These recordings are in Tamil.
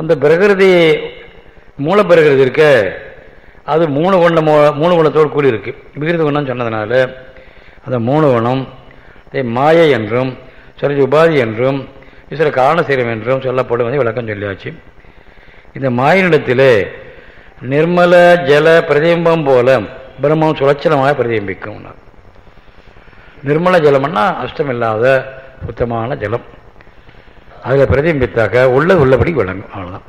அந்த பிரகிருதி மூல பிரகிருதி இருக்க அது மூணு குண மூணு குணத்தோடு கூடி இருக்கு விகிருத குணம் சொன்னதுனால அந்த மூணு குணம் மாயை என்றும் சரி உபாதி என்றும் சில காரணசீரம் என்றும் சொல்லப்படுவதை விளக்கம் சொல்லியாச்சு. இந்த மாயினிடத்தில் நிர்மல ஜல பிரதிபிம்பம் போல பிரம்மம் சுலட்சணமாக பிரதிபிம்பிக்கும். நிர்மல ஜலம்னா அஷ்டமில்லாத சுத்தமான ஜலம். அதில் பிரதிபித்தாக்க உள்ளது உள்ளபடி விளங்கும். அவ்வளோதான்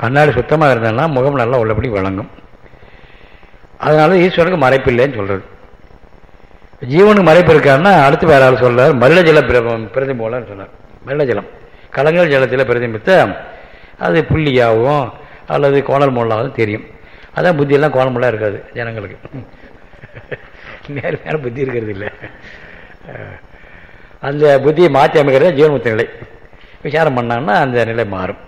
கண்ணாடி சுத்தமாக இருந்ததுன்னா முகம் நல்லா உள்ளபடி விளங்கும். அதனால ஈஸ்வரனுக்கு மறைப்பு இல்லைன்னு சொல்கிறது ஜீவனுக்கு மறைப்பு இருக்காருன்னா அடுத்து வேற ஆள் சொல்றார் மருள ஜல பிரதிபோலன்னு சொன்னார். மருள ஜலம். கலங்கல் ஜலத்தில் பிரதிபித்த அது புள்ளியாகவும் அல்லது கோணல் முள்ளாகவும் தெரியும். அதான் புத்தியெல்லாம் கோணல் முள்ளாக இருக்காது ஜனங்களுக்கு. நேர் நேரம் புத்தி இருக்கிறது இல்லை. அந்த புத்தியை மாற்றி அமைக்கிறது ஜீவன்முத்த நிலை. விசாரம் பண்ணாங்கன்னா அந்த நிலை மாறும்.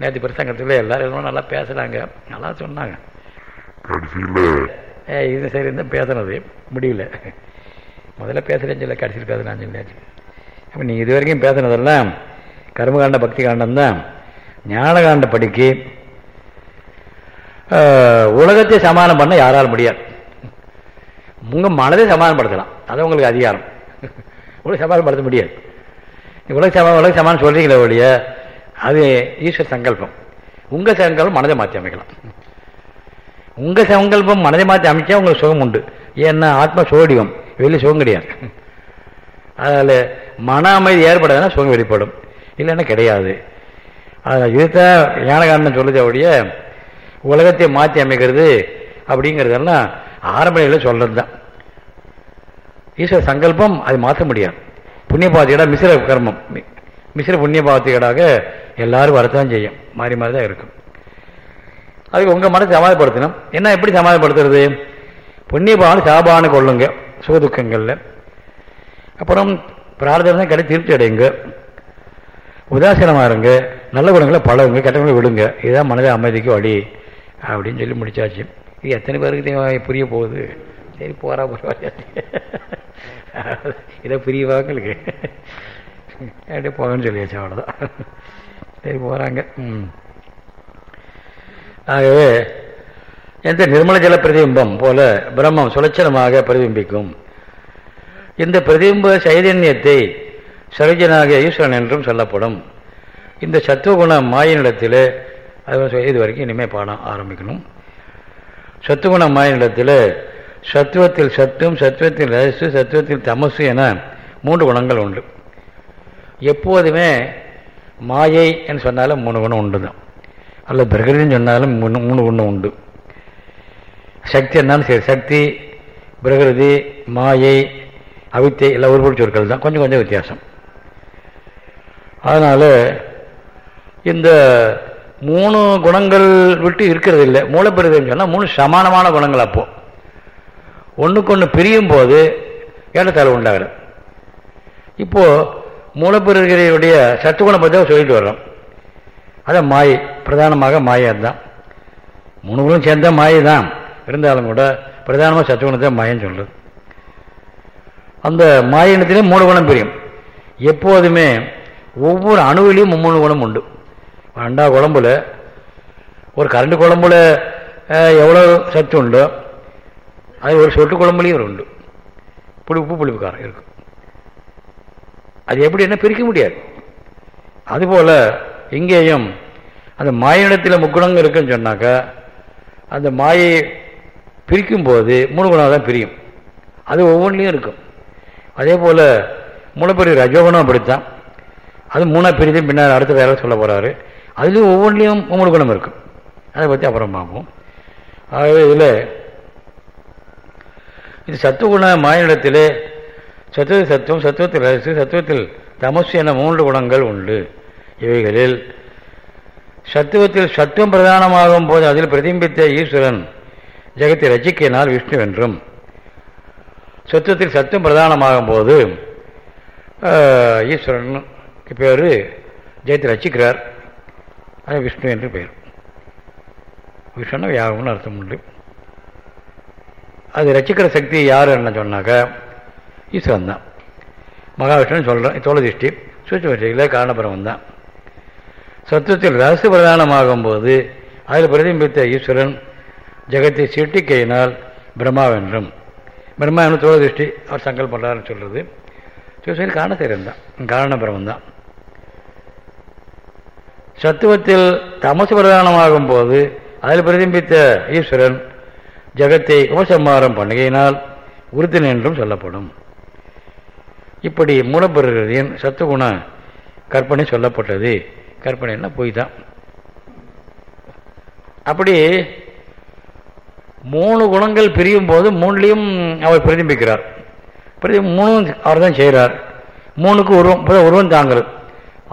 நேற்று பிரசங்கத்தில் எல்லாரும் நல்லா பேசுகிறாங்க நல்லா சொன்னாங்க. ஏ இது சரி இருந்தால் பேசுனது. முடியல. முதல்ல பேசுகிறேன்னு சொல்ல கடைசியில் பேசுகிறான்னு சொல்லியாச்சு. அப்போ நீ இது வரைக்கும் பேசுனதெல்லாம் கர்மகாண்ட பக்தி காண்டம் தான். ஞானகாண்ட படிக்கு. உலகத்தை சமாதானம் பண்ண யாரால் முடியாது. உங்கள் மனதை சமாதானப்படுத்தலாம். அது உங்களுக்கு அதிகாரம். உலக சமாதானப்படுத்த முடியாது. உலக சமா உலக சமாதானம் சொல்கிறீங்களே ஒழிய அது ஈஸ்வர சங்கல்பம். உங்கள் சங்கல்பம் மனதை மாற்றி அமைக்கலாம். உங்கள் சங்கல்பம் மனதை மாற்றி அமைச்சா உங்களுக்கு சுகம் உண்டு. ஏன்னா ஆத்மா சோடிவம். வெளியே சுகம் கிடையாது. அதில் மன அமைதி ஏற்படாதுன்னா சுகம் வெளிப்படும். இல்லைன்னா கிடையாது. அதில் இதுதான் ஞானகாரணம் சொல்லுதோடைய உலகத்தை மாற்றி அமைக்கிறது அப்படிங்கிறதெல்லாம் ஆரம்ப நிலையில் சொல்கிறது தான் ஈஸ்வர சங்கல்பம் அது மாற்ற முடியாது. புண்ணிய பாவத்திகடா மிசிர கர்மம். மிசிர புண்ணியபார்த்தியடாக எல்லாரும் வரத்தான் செய்யும். மாறி மாறி தான் இருக்கும். அதுக்கு உங்கள் மனதை சமாதப்படுத்தணும் என்ன எப்படி சமாதப்படுத்துறது புண்ணிய சாபான கொள்ளுங்க. சுகதுக்கங்களில். அப்புறம் பிரார்த்தனை கடை திருப்தி அடையுங்க. உதாசீனமாக இருங்க. நல்ல குணங்களை பழகுங்க. கெட்டவங்களை விடுங்க. இதுதான் மனதை அமைதிக்கு வழி அப்படின்னு சொல்லி முடிச்சாச்சு. இது எத்தனை பேருக்கு புரிய போகுது. சரி போகிறா போகிறா இதை புரியவாங்களுக்கு அப்படியே போகன்னு வச்சேன் அவ்வளோதான் சரி போகிறாங்க ம். ஆகவே எந்த நிர்மல ஜல பிரதிபிம்பம் போல பிரம்மம் சுலட்சணமாக பிரதிபிம்பிக்கும். இந்த பிரதிபிம்ப சைதன்யத்தை சரோஜனாக ஈஸ்வரன் என்றும் சொல்லப்படும். இந்த சத்துவகுண மாயினிடத்தில் அது இது வரைக்கும் இனிமேல் பாடம் ஆரம்பிக்கணும். சத்துவகுண மாயினிடத்தில் சத்துவத்தில் சத்துவம் சத்துவத்தில் ரசு சத்துவத்தில் தமசு என மூன்று குணங்கள் உண்டு. எப்போதுமே மாயை என்று சொன்னாலும் மூணு குணம் உண்டு தான் அல்ல பிரகிருதின்னு சொன்னாலும் மூணு மூணு குணம் உண்டு. சக்தி என்னாலும் சரி சக்தி பிரகிருதி மாயை அவித்தை எல்லாம் ஒரு சொற்கள் தான். கொஞ்சம் கொஞ்சம் வித்தியாசம். அதனால் இந்த மூணு குணங்கள் விட்டு இருக்கிறது இல்லை. மூலப்பிரதின்னு சொன்னால் மூணு சமானமான குணங்கள் அப்போது ஒன்றுக்கு ஒன்று பிரியும் போது ஏற்றத்தாழ்வு உண்டாகிறது இப்போது மூலப்பிரதிகளுடைய சத்துகுணம் பற்றி சொல்லிட்டு வர்றோம். அதான் மாயை பிரதானமாக மாயை தான் மூணு குணம் சேர்ந்த மாயை தான். இருந்தாலும் கூட பிரதானமாக சத்துகுணத்தை மாயன்னு சொல்லுது அந்த மாயினத்திலே மூணு குணம் பிரியும். எப்போதுமே ஒவ்வொரு அணுவிலையும் மும்மூணு குணம் உண்டு. அண்டா குழம்புல ஒரு கரண்டு குழம்புல எவ்வளோ சத்து உண்டோ அது ஒரு சொட்டு குழம்புலையும் உண்டு. புளி உப்பு புளிப்பு காரம் இருக்கும். அது எப்படி என்ன பிரிக்க முடியாது. அதுபோல் இங்கேயும் அந்த மாயினத்தில் முக்குணங்கள் இருக்குன்னு சொன்னாக்கா அந்த மாயை பிரிக்கும் போது மூணு குணம் தான் பிரியும். அது ஒவ்வொன்றிலையும் இருக்கும். அதே போல் மூலப்பெரிய ரஜோகுணம் அப்படித்தான். அது மூணாக பிரித்து பின்னால் அடுத்த வேலை சொல்ல போகிறாரு அதுலேயும் ஒவ்வொன்றிலையும் மூணு குணம் இருக்கும். அதை பற்றி அப்புறம் பார்ப்போம். ஆகவே இதில் இது சத்துவகுண மாயனிடத்தில் சத்துவ சத்துவம் சத்துவத்தில் அரசு சத்துவத்தில் தமசு என மூன்று குணங்கள் உண்டு. இவைகளில் சத்துவத்தில் சத்துவம் பிரதானமாகும் போது அதில் பிரதிபித்த ஈஸ்வரன் ஜெகத்தை ரசிக்கினால் விஷ்ணு என்றும் சத்துவத்தில் சத்துவம் பிரதானமாகும் போது ஈஸ்வரனுக்கு பேர் ஜெயத்தை ரசிக்கிறார். அது விஷ்ணு என்று பெயர் விஷ்ணு யாகம்னு அர்த்தம் உண்டு. அது ரசிக்கிற சக்தி யார் என்ன சொன்னாக்கா ஈஸ்வரன் தான். மகாவிஷ்ணுன்னு சொல்கிறேன் தோழதிஷ்டி சூட்சமஷ்டியில் காரணபுரம் தான். சத்துவத்தில் ரசு பிரதானமாகும் போது அதில் பிரதிபித்த ஈஸ்வரன் ஜெகத்தை சிட்டிக்கையினால் பிரம்மாவென்றும். பிரம்மா என்று தோழதிஷ்டி அவர் சங்கல் பண்ணுறாருன்னு சொல்கிறது சிவசேரி காரண சேரன் தான். காரணபுரம் தான். சத்துவத்தில் தமசு பிரதானமாகும் போது அதில் பிரதிபித்த ஈஸ்வரன் ஜகத்தை உபசம்மாரம் பண்ணுகையினால் உறுதின் என்றும் சொல்லப்படும். இப்படி மூலப்பொருளின் சத்துகுண கற்பனை சொல்லப்பட்டது. கற்பனைன்னா பொய் தான் அப்படி மூணு குணங்கள் பிரியும் போது மூணுலேயும் அவர் பிரதிபிக்கிறார். பிரதி மூணும் அவர் தான் செய்கிறார். மூணுக்கு உருவம் உருவம் தாங்கிறது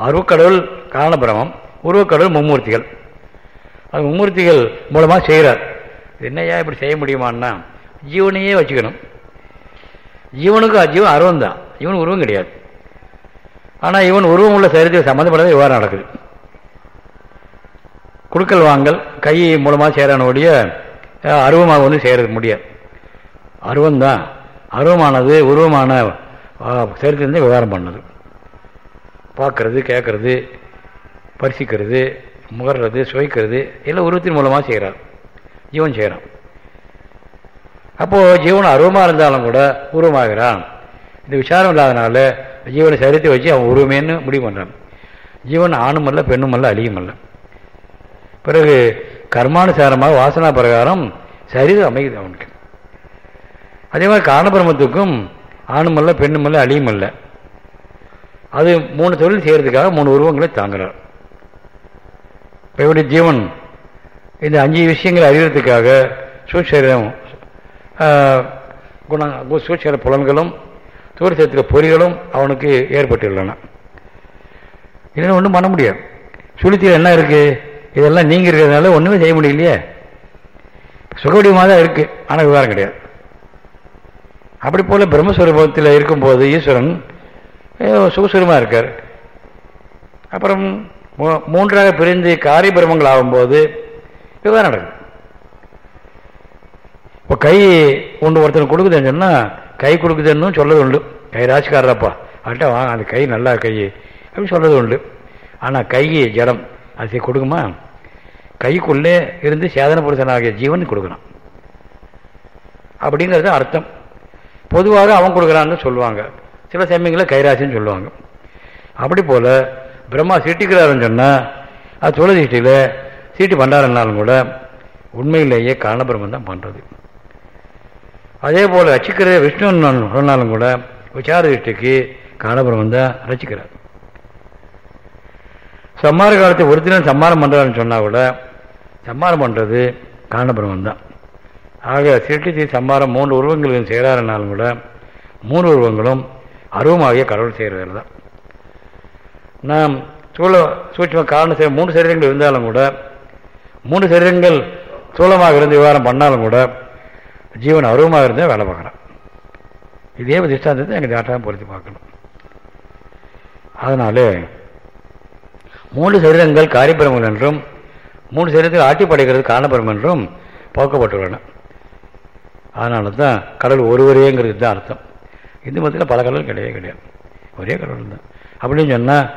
அருவக்கடவுள் காரணபிரமம் உருவக்கடவுள் மும்மூர்த்திகள். அது மும்மூர்த்திகள் மூலமாக செய்கிறார். என்னையா இப்படி செய்ய முடியுமான்னா ஜீவனையே வச்சுக்கணும். ஜீவனுக்கும் அஜீவன் அருவம் தான். இவன் உருவம் கிடையாது. ஆனால் இவன் உருவம் உள்ள சரீரத்தில் சம்மந்தப்படாத விவகாரம் நடக்குது. குடுக்கல் வாங்கல் கை மூலமாக சேரானோடைய அருவமாக வந்து சேர முடியாது அருவம் தான். அருவமானது உருவமான சரீரத்திலிருந்து விவகாரம் பண்ணது. பார்க்கறது கேட்கறது பரிசிக்கிறது முகர்றது சுவைக்கிறது எல்லாம் உருவத்தின் மூலமாக செய்கிறார் ஜீவன் செய்கிறான் அப்போது ஜீவன் அருவமாக இருந்தாலும் கூட உருவமாகிறான். இந்த விசாரம் இல்லாதனால ஜீவனை சரித்து வச்சு அவன் உருவமேன்னு முடிவு பண்ணுறான் ஜீவன் ஆணும் அல்ல பெண்ணும் அல்ல அழியும் அல்ல. பிறகு கர்மானுசாரமாக வாசனா பிரகாரம் சரிது அமையுது அவனுக்கு. அதே மாதிரி காரணபிரமத்துக்கும் ஆணும் அல்ல பெண்ணும் அல்ல அழியும் அல்ல. அது மூணு தொழில் செய்கிறதுக்காக மூணு உருவங்களை தாங்குறார். இப்போ எப்படி ஜீவன் இந்த அஞ்சு விஷயங்களை அறிகிறதுக்காக சூட்சரம் குண சூட்சர புலன்களும் தூரத்தில் பொறிகளும் அவனுக்கு ஏற்பட்டுள்ளன. இதெல்லாம் ஒன்றும் பண்ண முடியாது. சுளுத்தியில் என்ன இருக்குது இதெல்லாம் நீங்கள் இருக்கிறதுனால ஒன்றுமே செய்ய முடியலையே. சுகவடியமாக தான் இருக்குது ஆனால் விவகாரம் கிடையாது. அப்படி போல் பிரம்மஸ்வரூபத்தில் இருக்கும்போது ஈஸ்வரன் சுகசுரமாக இருக்கார். அப்புறம் மூன்றாக பிரிந்து காரிய பிரமங்கள் ஆகும்போது இதுதான் நடக்குது. இப்போ கை ஒன்று ஒருத்தனுக்கு கொடுக்குதுன்னு சொன்னால் கை கொடுக்குதுன்னு சொல்லது உண்டு. கை ராசிக்காரப்பா அட்ட வா அந்த கை நல்லா கை. அப்படின்னு சொல்கிறது உண்டு. ஆனால் கை ஜடம் அது கொடுக்குமா? கைக்குள்ளே இருந்து சேதன புருஷனாகிய ஜீவன் கொடுக்குறான் அப்படிங்கிறது அர்த்தம். பொதுவாக அவன் கொடுக்குறான்னு சொல்லுவாங்க. சில சமயங்களில் கைராசின்னு சொல்லுவாங்க. அப்படி போல் பிரம்மா சீட்டிக்கிறாருன்னு சொன்னால் அது தொழில் சீட்டு பண்ணுறாருனாலும் கூட உண்மையிலேயே காரணபிரமம் தான் பண்ணுறது அதே போல் ரசிக்கிற விஷ்ணுன்னு சொன்னாலும் கூட விசார திருஷ்டிக்கு காரணபிரமம் தான் ரசிக்கிறார். சம்மார காலத்தை ஒருத்தரும் சம்மாரம் பண்ணுறாருன்னு சொன்னால் கூட சம்மாரம் பண்ணுறது காரணபிரமம் தான் ஆக சிருஷ்டி சம்மாரம் மூன்று உருவங்கள் செய்கிறாருனாலும் கூட மூணு உருவங்களும் அருவமாகிய கடவுள் செய்கிறது தான். நாம் சூழ சூட்சம காரணம் செய்ய மூன்று சரீரங்கள் இருந்தாலும் கூட மூன்று சரீரங்கள் சூழமாக இருந்து விவகாரம் பண்ணாலும் கூட ஜீவன் அருவமாக இருந்தால் வேலை பார்க்குறான். இதே திஷ்டாந்தத்தை எங்கள் தாட்டாக பொருத்தி பார்க்கணும். அதனால மூன்று சரீரங்கள் காரியபிரமங்கள் என்றும் மூணு சரீரத்தில் ஆட்டி படைக்கிறது காரணபுரம் என்றும் போக்கப்பட்டுள்ளன அதனால தான் கடல் ஒருவரேங்கிறது தான் அர்த்தம். இந்து மதத்தில் பல கடல் கிடையவே கிடையாது. ஒரே கடவுள் தான் அப்படின்னு சொன்னால்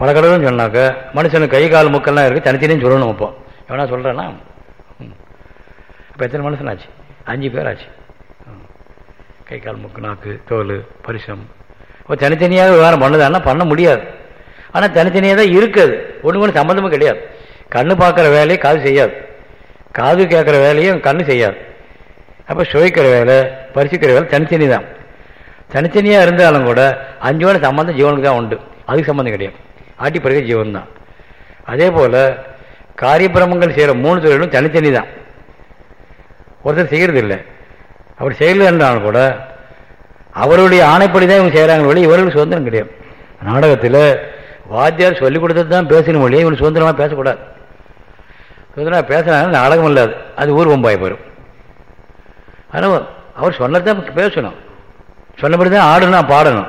பல கடவுள்னு சொன்னாக்க மனுஷனுக்கு கை கால் முக்கெல்லாம் இருக்குது தனித்தனியும் சொல்லணும் இப்போ எவனா சொல்கிறேன்னா இப்போ எத்தனை மனுஷனாச்சு? அஞ்சு பேர் ஆச்சு கை கால் முக்கு நாக்கு தோல் பரிசம். இப்போ தனித்தனியாக விவகாரம் பண்ணுதான்னா பண்ண முடியாது. ஆனால் தனித்தனியாக தான் இருக்குது. ஒன்று ஒன்று சம்மந்தமும் கிடையாது. கண்ணு பார்க்குற வேலையை காது செய்யாது. காது கேட்குற வேலையும் கண்ணு செய்யாது. அப்போ சுவைக்கிற வேலை பரிசிக்கிற வேலை தனித்தனி தான் தனித்தனியாக இருந்தாலும் கூட அஞ்சோட சம்மந்தம் ஜீவனுக்கு தான் உண்டு. அதுக்கு சம்மந்தம் கிடையாது. ஆட்டி பிறகு ஜீவன் தான் அதே போல் காரியபிரமங்கள் செய்கிற மூணு தொழிலும் தனித்தனி தான் ஒருத்தர் செய்கிறது இல்லை அவர் செய்யலன்றாலும் கூட அவருடைய ஆணைப்படி தான் இவங்க செய்கிறாங்க வழி இவர்களுக்கு சுதந்திரம் கிடையாது. நாடகத்தில் வாத்தியார் சொல்லிக் கொடுத்தது தான் பேசணும் மொழியை இவனுக்கு சுதந்திரமாக பேசக்கூடாது. சுதந்திரமாக பேசினாலும் நாடகம் இல்லாது. அது ஊர் பொம்பாய் போயிடும் ஆனால் அவர் சொன்னதான் பேசணும். சொன்னபடி தான் ஆடணும் பாடணும்.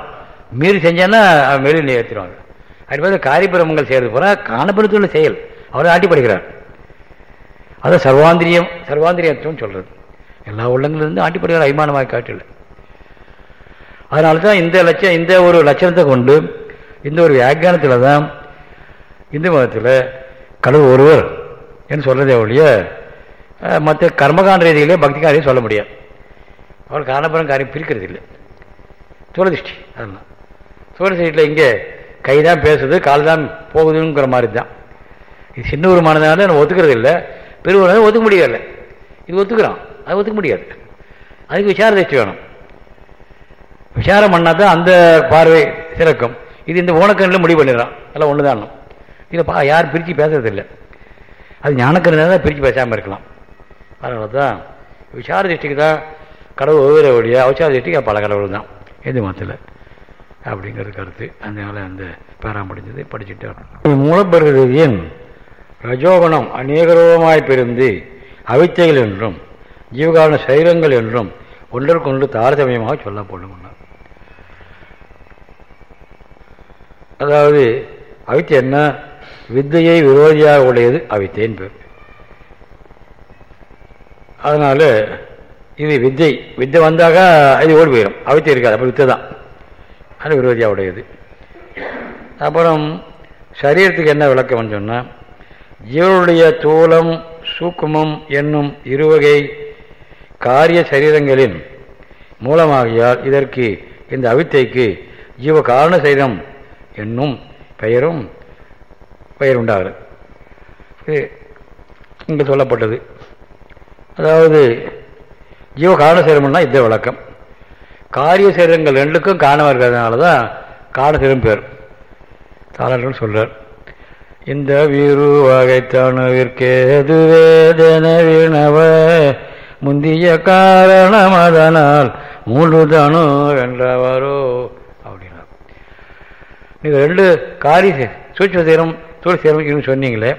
மீறி செஞ்சான்னா வெளியில் ஏற்றிடுவாங்க அடிப்படையில் பார்த்து காரியபிரமங்கள் செய்கிறது போல காணப்படுத்துள்ள செயல். அவர் ஆட்டிப்படுகிறார் அது சர்வாந்திரியம் சர்வாந்திரியத்துவம் சொல்கிறது எல்லா உள்ளங்களிலிருந்து ஆட்டி அபிமானமாக காட்டில். அதனால தான் இந்த லட்சம் இந்த ஒரு லட்சணத்தை கொண்டு இந்த ஒரு வியாக்கியானத்தில் தான் இந்து மதத்தில் கடவுள் ஒருவர் என்று சொல்றதே ஒழிய மற்ற கர்மகாண்ட ரீதியிலே பக்தி காரியம் சொல்ல முடியாது. அவர் காரணபுரம் காரியம் பிரிக்கிறது இல்லை தூரதிஷ்டி அதெல்லாம். தூரதிஷ்டியில் இங்கே கை தான் பேசுது கால் தான் போகுதுங்கிற மாதிரி தான் இது சின்ன ஒரு மனதான நம்ம ஒத்துக்கிறது இல்லை பெருவரை ஒத்துக்க முடியல. இது ஒத்துக்கிறான் அது ஒத்துக்க முடியாது. அதுக்கு விசார திருஷ்டி வேணும். விசாரம் பண்ணால் தான் அந்த பார்வை சிறக்கும். இது இந்த ஓனக்கண்ணில் முடிவு பண்ணிடுறான். எல்லாம் ஒன்று தான் இல்லை பா யாரும் பிரித்து பேசுறதில்லை அது ஞானக்கண்ணு தான் பிரித்து பேசாமல் இருக்கலாம். அதனால தான் விசார திருஷ்டிக்கு தான் கடவுள் ஒவ்வொரு வழியாக அவசார திருஷ்டிக்கு பல கடவுள் தான் எது மதத்தில் அப்படிங்கிற கருத்து. அதனால அந்த பேரா முடிஞ்சதை படிச்சுட்டு மூலப்பெருதியின் ரஜோகுணம் அநேகரூபமாய் பிரிந்து அவித்தைகள் என்றும் ஜீவகாரண சைரங்கள் என்றும் ஒன்றற்கொன்று தாரதமியமாக சொல்லப்படும் அதாவது அவித்தை என்ன? வித்தையை விரோதியாக உடையது அவித்தேன் பேர். அதனால இது வித்தை. வித்தை வந்தாக இது ஓடி போயிடும். அவித்தை இருக்காது அப்போ வித்தை தான் அது விரோதியாக உடையது அப்புறம் சரீரத்துக்கு என்ன விளக்கம்னு சொன்னால் ஜீவனுடைய தூலம் சூக்குமம் என்னும் இருவகை காரிய சரீரங்களின் மூலமாகியால் இதற்கு இந்த அவித்தைக்கு ஜீவ காரண சரீரம் என்னும் பெயரும் பெயர் உண்டாகிறது இது சொல்லப்பட்டது. அதாவது ஜீவ காரண சரீரம்னா இந்த விளக்கம். காரிய சரீரங்கள் ரெண்டுக்கும் காரணமாக இருக்கிறதுனால தான் காரணசீரம் பேர். தாளர்கள் சொல்றார். இந்த வீரு வகைத்தணுவிற்கேது வினவ முந்திய காரணம் அதனால் மூன்று தனு என்றவரோ அப்படின்னா நீங்கள் ரெண்டு காரிய சூட்ச சீரம் தூள் சீரம் சொன்னீங்களே.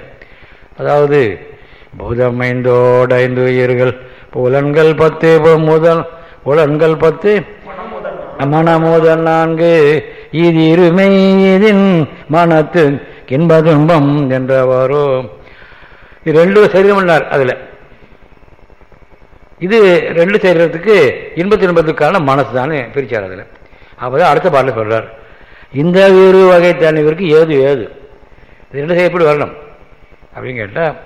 அதாவது பூதமைந்தோடு ஐந்து உயிர்கள் புலன்கள் பத்து முதல் உலங்கள் பத்து. மனமுதல் நான்கு. இது இருமை இதின் மனத்து இன்ப துன்பம் என்றவாரோ. இது ரெண்டு சரீரம்னார் அதில். இது ரெண்டு சரீரத்துக்கு இன்பத்து இன்பத்துக்கான மனசு தானே பிரிச்சார் அதில். அப்போதான் அடுத்த பாட்டில் சொல்கிறார் இந்த வேறு வகை தனிவருக்கு ஏது ஏது? இது ரெண்டு எப்படி வரணும்? அப்படின்னு கேட்டால்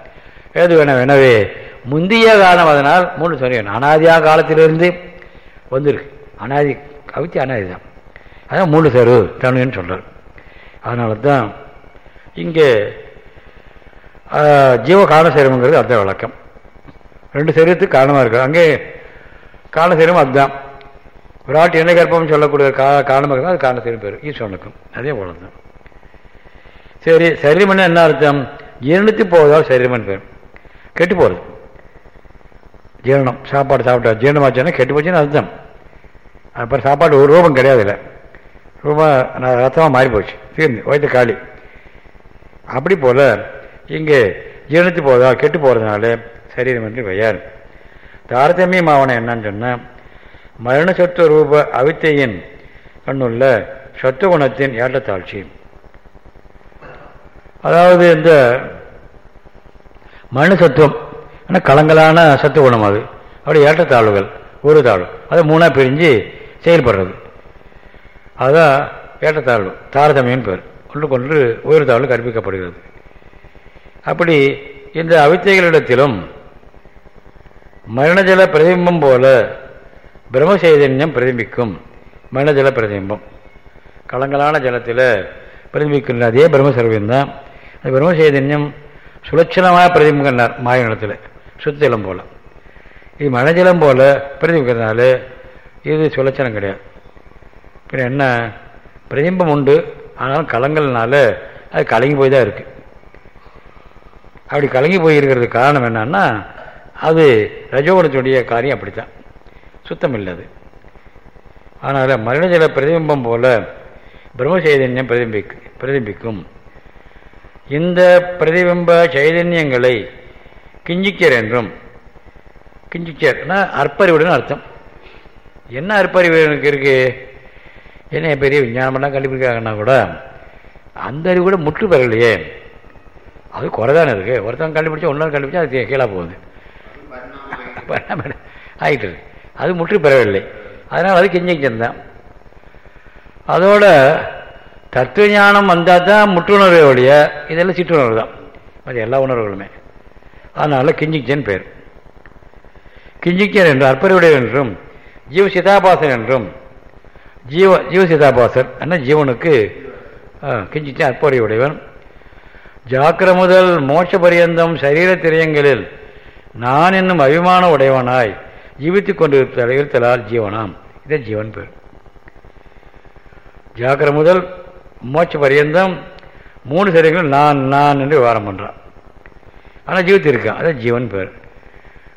ஏது வேணும் எனவே முந்தைய காலம் அதனால் மூணு சொன்னேன். அனாதியா காலத்திலிருந்து வந்திருக்கு. அனாதி கவித்தி அனாதி தான். அதான் மூணு சேரு தனுன்னு சொல்கிறார் அதனால தான் இங்கே ஜீவ காரணசேரம்ங்கிறது அர்த்த விளக்கம். ரெண்டு சரீரத்துக்கு காரணமாக இருக்கு. அங்கே காரணசேரம் அதுதான். விராட் என்ன கற்பம் சொல்லக்கூடிய கா காரணமாக இருந்தால் அது காரணசேரம் பேர். ஈஸ்வரனுக்கும். அதே போல தான் சரி சரீரம்னா என்ன அர்த்தம்? ஜீரணத்து போவதால் சரீரமன் பேர். கெட்டு போகிறது ஜீரணம் சாப்பாடு சாப்பிட்டா ஜீரணமாச்சுன்னா கெட்டு போச்சுன்னு அர்த்தம். அப்புறம் சாப்பாடு ஒரு ரூபம் கிடையாது இல்லை. ரூபம் நான் ரத்தமாக மாறி போச்சு தீர்ந்து வயிற்று காலி. அப்படி போல் இங்கே ஜீரணத்து போதா கெட்டு போகிறதுனால சரீரம் என்று பெயர். தாரதமியம் ஆவணம் என்னன்னு சொன்னால் மரண சத்துவ ரூப அவித்தையின் கண்ணுள்ள சத்துவ குணத்தின் ஏற்றத்தாழ்ச்சி. அதாவது இந்த மரண சத்துவம் ஆனால் கலங்கலான சத்து குணம் அது. அப்படி ஏற்றத்தாழ்வுகள் ஒரு தாழ்வு அதை மூணாக பிரிஞ்சு செயல்படுறது. அதுதான் ஏற்றத்தாழ்வு தாரதமியன் பேர். ஒன்றுக்கொன்று உயிர் தாழ்வு கற்பிக்கப்படுகிறது. அப்படி இந்த அவித்தைகளிடத்திலும் மரணஜல பிரதிபிம்பம் போல பிரம்மசைதன்யம் பிரதிபிக்கும். மரணஜல பிரதிபிம்பம். கலங்கலான ஜலத்தில் பிரதிபிக்கின்ற அதே பிரம்மசர்வியம் தான். அந்த பிரம்மசைதன்யம் சுலட்சணமாக பிரதிபிக்கின்றார் சுத்த ஜலம் போல். இது மழைஜலம் போல் பிரதிபிக்கிறதுனால இது சுலட்சணம் கிடையாது. இப்போ என்ன? பிரதிம்பம் உண்டு. ஆனாலும் கலங்கள்னால அது கலங்கி போய் தான் இருக்குது அப்படி கலங்கி போய் காரணம் என்னன்னா அது ரஜோகுணத்துடைய காரியம் அப்படித்தான். சுத்தம் இல்லாது அதனால் மரணஜல பிரதிபிம்பம் போல பிரம்ம சைதன்யம் பிரதிபிக்கு பிரதிபிக்கும். இந்த பிரதிபிம்ப சைதன்யங்களை கிஞ்சிக்கர் என்றும் கிஞ்சிக்கர்னா அற்பறிவுடன் அர்த்தம். என்ன அற்பறிவு எனக்கு இருக்கு? என்ன பெரிய விஞ்ஞானமெல்லாம் கண்டுபிடிக்கிறாங்கன்னா கூட அந்த அறிவு கூட முற்று பெறலையே. அது குறைதானே இருக்கு. ஒருத்தவங்க கண்டுபிடிச்சா ஒன்றாவது கண்டுபிடிச்சா அது கீழே போகுது. ஆகிட்டு இருக்கு. அது முற்று பெறவில்லை. அதனால் அது கிஞ்சிக்கிருந்தான் அதோட தத்துவ ஞானம் வந்தால் தான் முற்றுணர்வு ஒழிய இதெல்லாம் சிற்றுணர்வு தான். அது எல்லா உணர்வுகளுமே. அதனால் கிஞ்சிக்கன் பேர். கிஞ்சிக்கன் என்று அற்பருடைய என்றும் ஜீவ சிதாபாசன் என்றும் ஜீவ ஜீவ சிதாபாசன் என்ன ஜீவனுக்கு கிஞ்சிச்சன் அற்புடையவன் ஜாக்கிர முதல் மோட்ச பரியந்தம் சரீர திரையங்களில் நான் என்னும் அபிமான உடையவனாய் ஜீவித்துக் கொண்டிருத்தல் இருத்தலால் ஜீவனாம். இதே ஜீவன் பேர். ஜாக்கிர முதல் மோட்ச பரியந்தம் மூணு சரீரங்கள் நான் நான் என்று விவகாரம் பண்ணுறான் ஆனால் ஜீவத்து இருக்கான் அதான் ஜீவன் பேர்.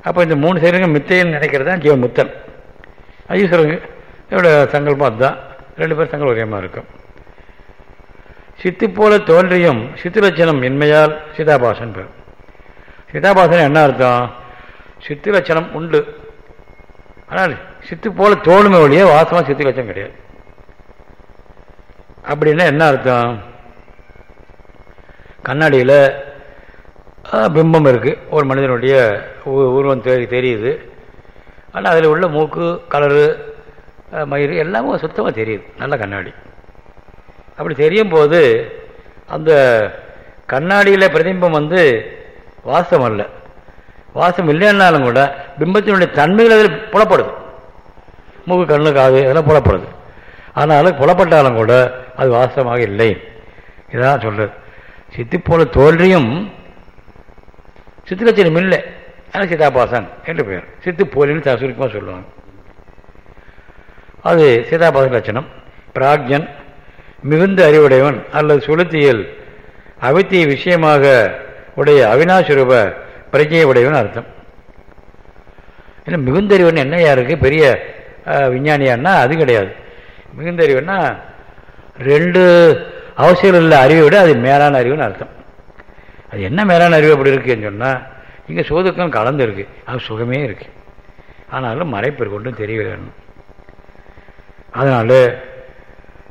அப்போ இந்த மூணு சரீரங்கள் மித்தைன்னு நினைக்கிறது தான் ஜீவன் முத்தன். ஈஸ்வரங்க இதோட சங்கல்பம் அதுதான். ரெண்டு பேரும் சங்கல் மாதிரி இருக்கும். சித்து போல தோன்றியும் சித்து லட்சணம் இன்மையால் சீதாபாசன் பேர். சீதாபாசன் என்ன அர்த்தம்? சித்து லட்சணம் உண்டு. ஆனால் சித்து போல தோணுமே ஒழிய வாசமாக சித்து லட்சணம் கிடையாது. அப்படின்னா என்ன அர்த்தம்? கண்ணாடியில் பிம்பம் இருக்குது ஒரு மனிதனுடைய உருவம் தெரியுது. ஆனால் அதில் உள்ள மூக்கு கலரு மயிறு எல்லாமே சுத்தமாக தெரியுது. நல்ல கண்ணாடி. அப்படி தெரியும் போது அந்த கண்ணாடியில் பிரதிபிம்பம் வந்து வாசம் அல்ல. வாசம் இல்லைன்னாலும் கூட பிம்பத்தினுடைய தன்மைகள் அதில் புலப்படுது. மூக்கு கண்ணு காது இதெல்லாம் புலப்படுது. ஆனாலும் புலப்பட்டாலும் கூட அது வாசமாக இல்லை. இதான் சொல்கிறது சித்தி போல தோன்றியும் சித்திலட்சணம் இல்லை ஆனால் சீதாபாசன் என்று பெயர். சித்து போலின்னு சுருக்கமாக சொல்லுவாங்க. அது சீதாபாசன் லட்சணம். பிராக்ஞன் மிகுந்த அறிவுடையவன் அல்லது சுளுத்தியில் அவித்திய விஷயமாக உடைய அவினாசுரூப பிரஜையை உடையவன் அர்த்தம். இல்லை மிகுந்த அறிவன் என்னையா யாருக்கு? பெரிய விஞ்ஞானியான்னா அது கிடையாது. மிகுந்த அறிவுன்னா ரெண்டு அவசியம் உள்ள அறிவை விட அது மேலான அறிவுன்னு அர்த்தம். அது என்ன மேலான அறிவு அப்படி இருக்குன்னு சொன்னால் இங்கே சோதுக்கம் கலந்து இருக்கு. அது சுகமே இருக்கு. ஆனாலும் மறைப்பு கொண்டும் தெரியவில்லை. அதனால்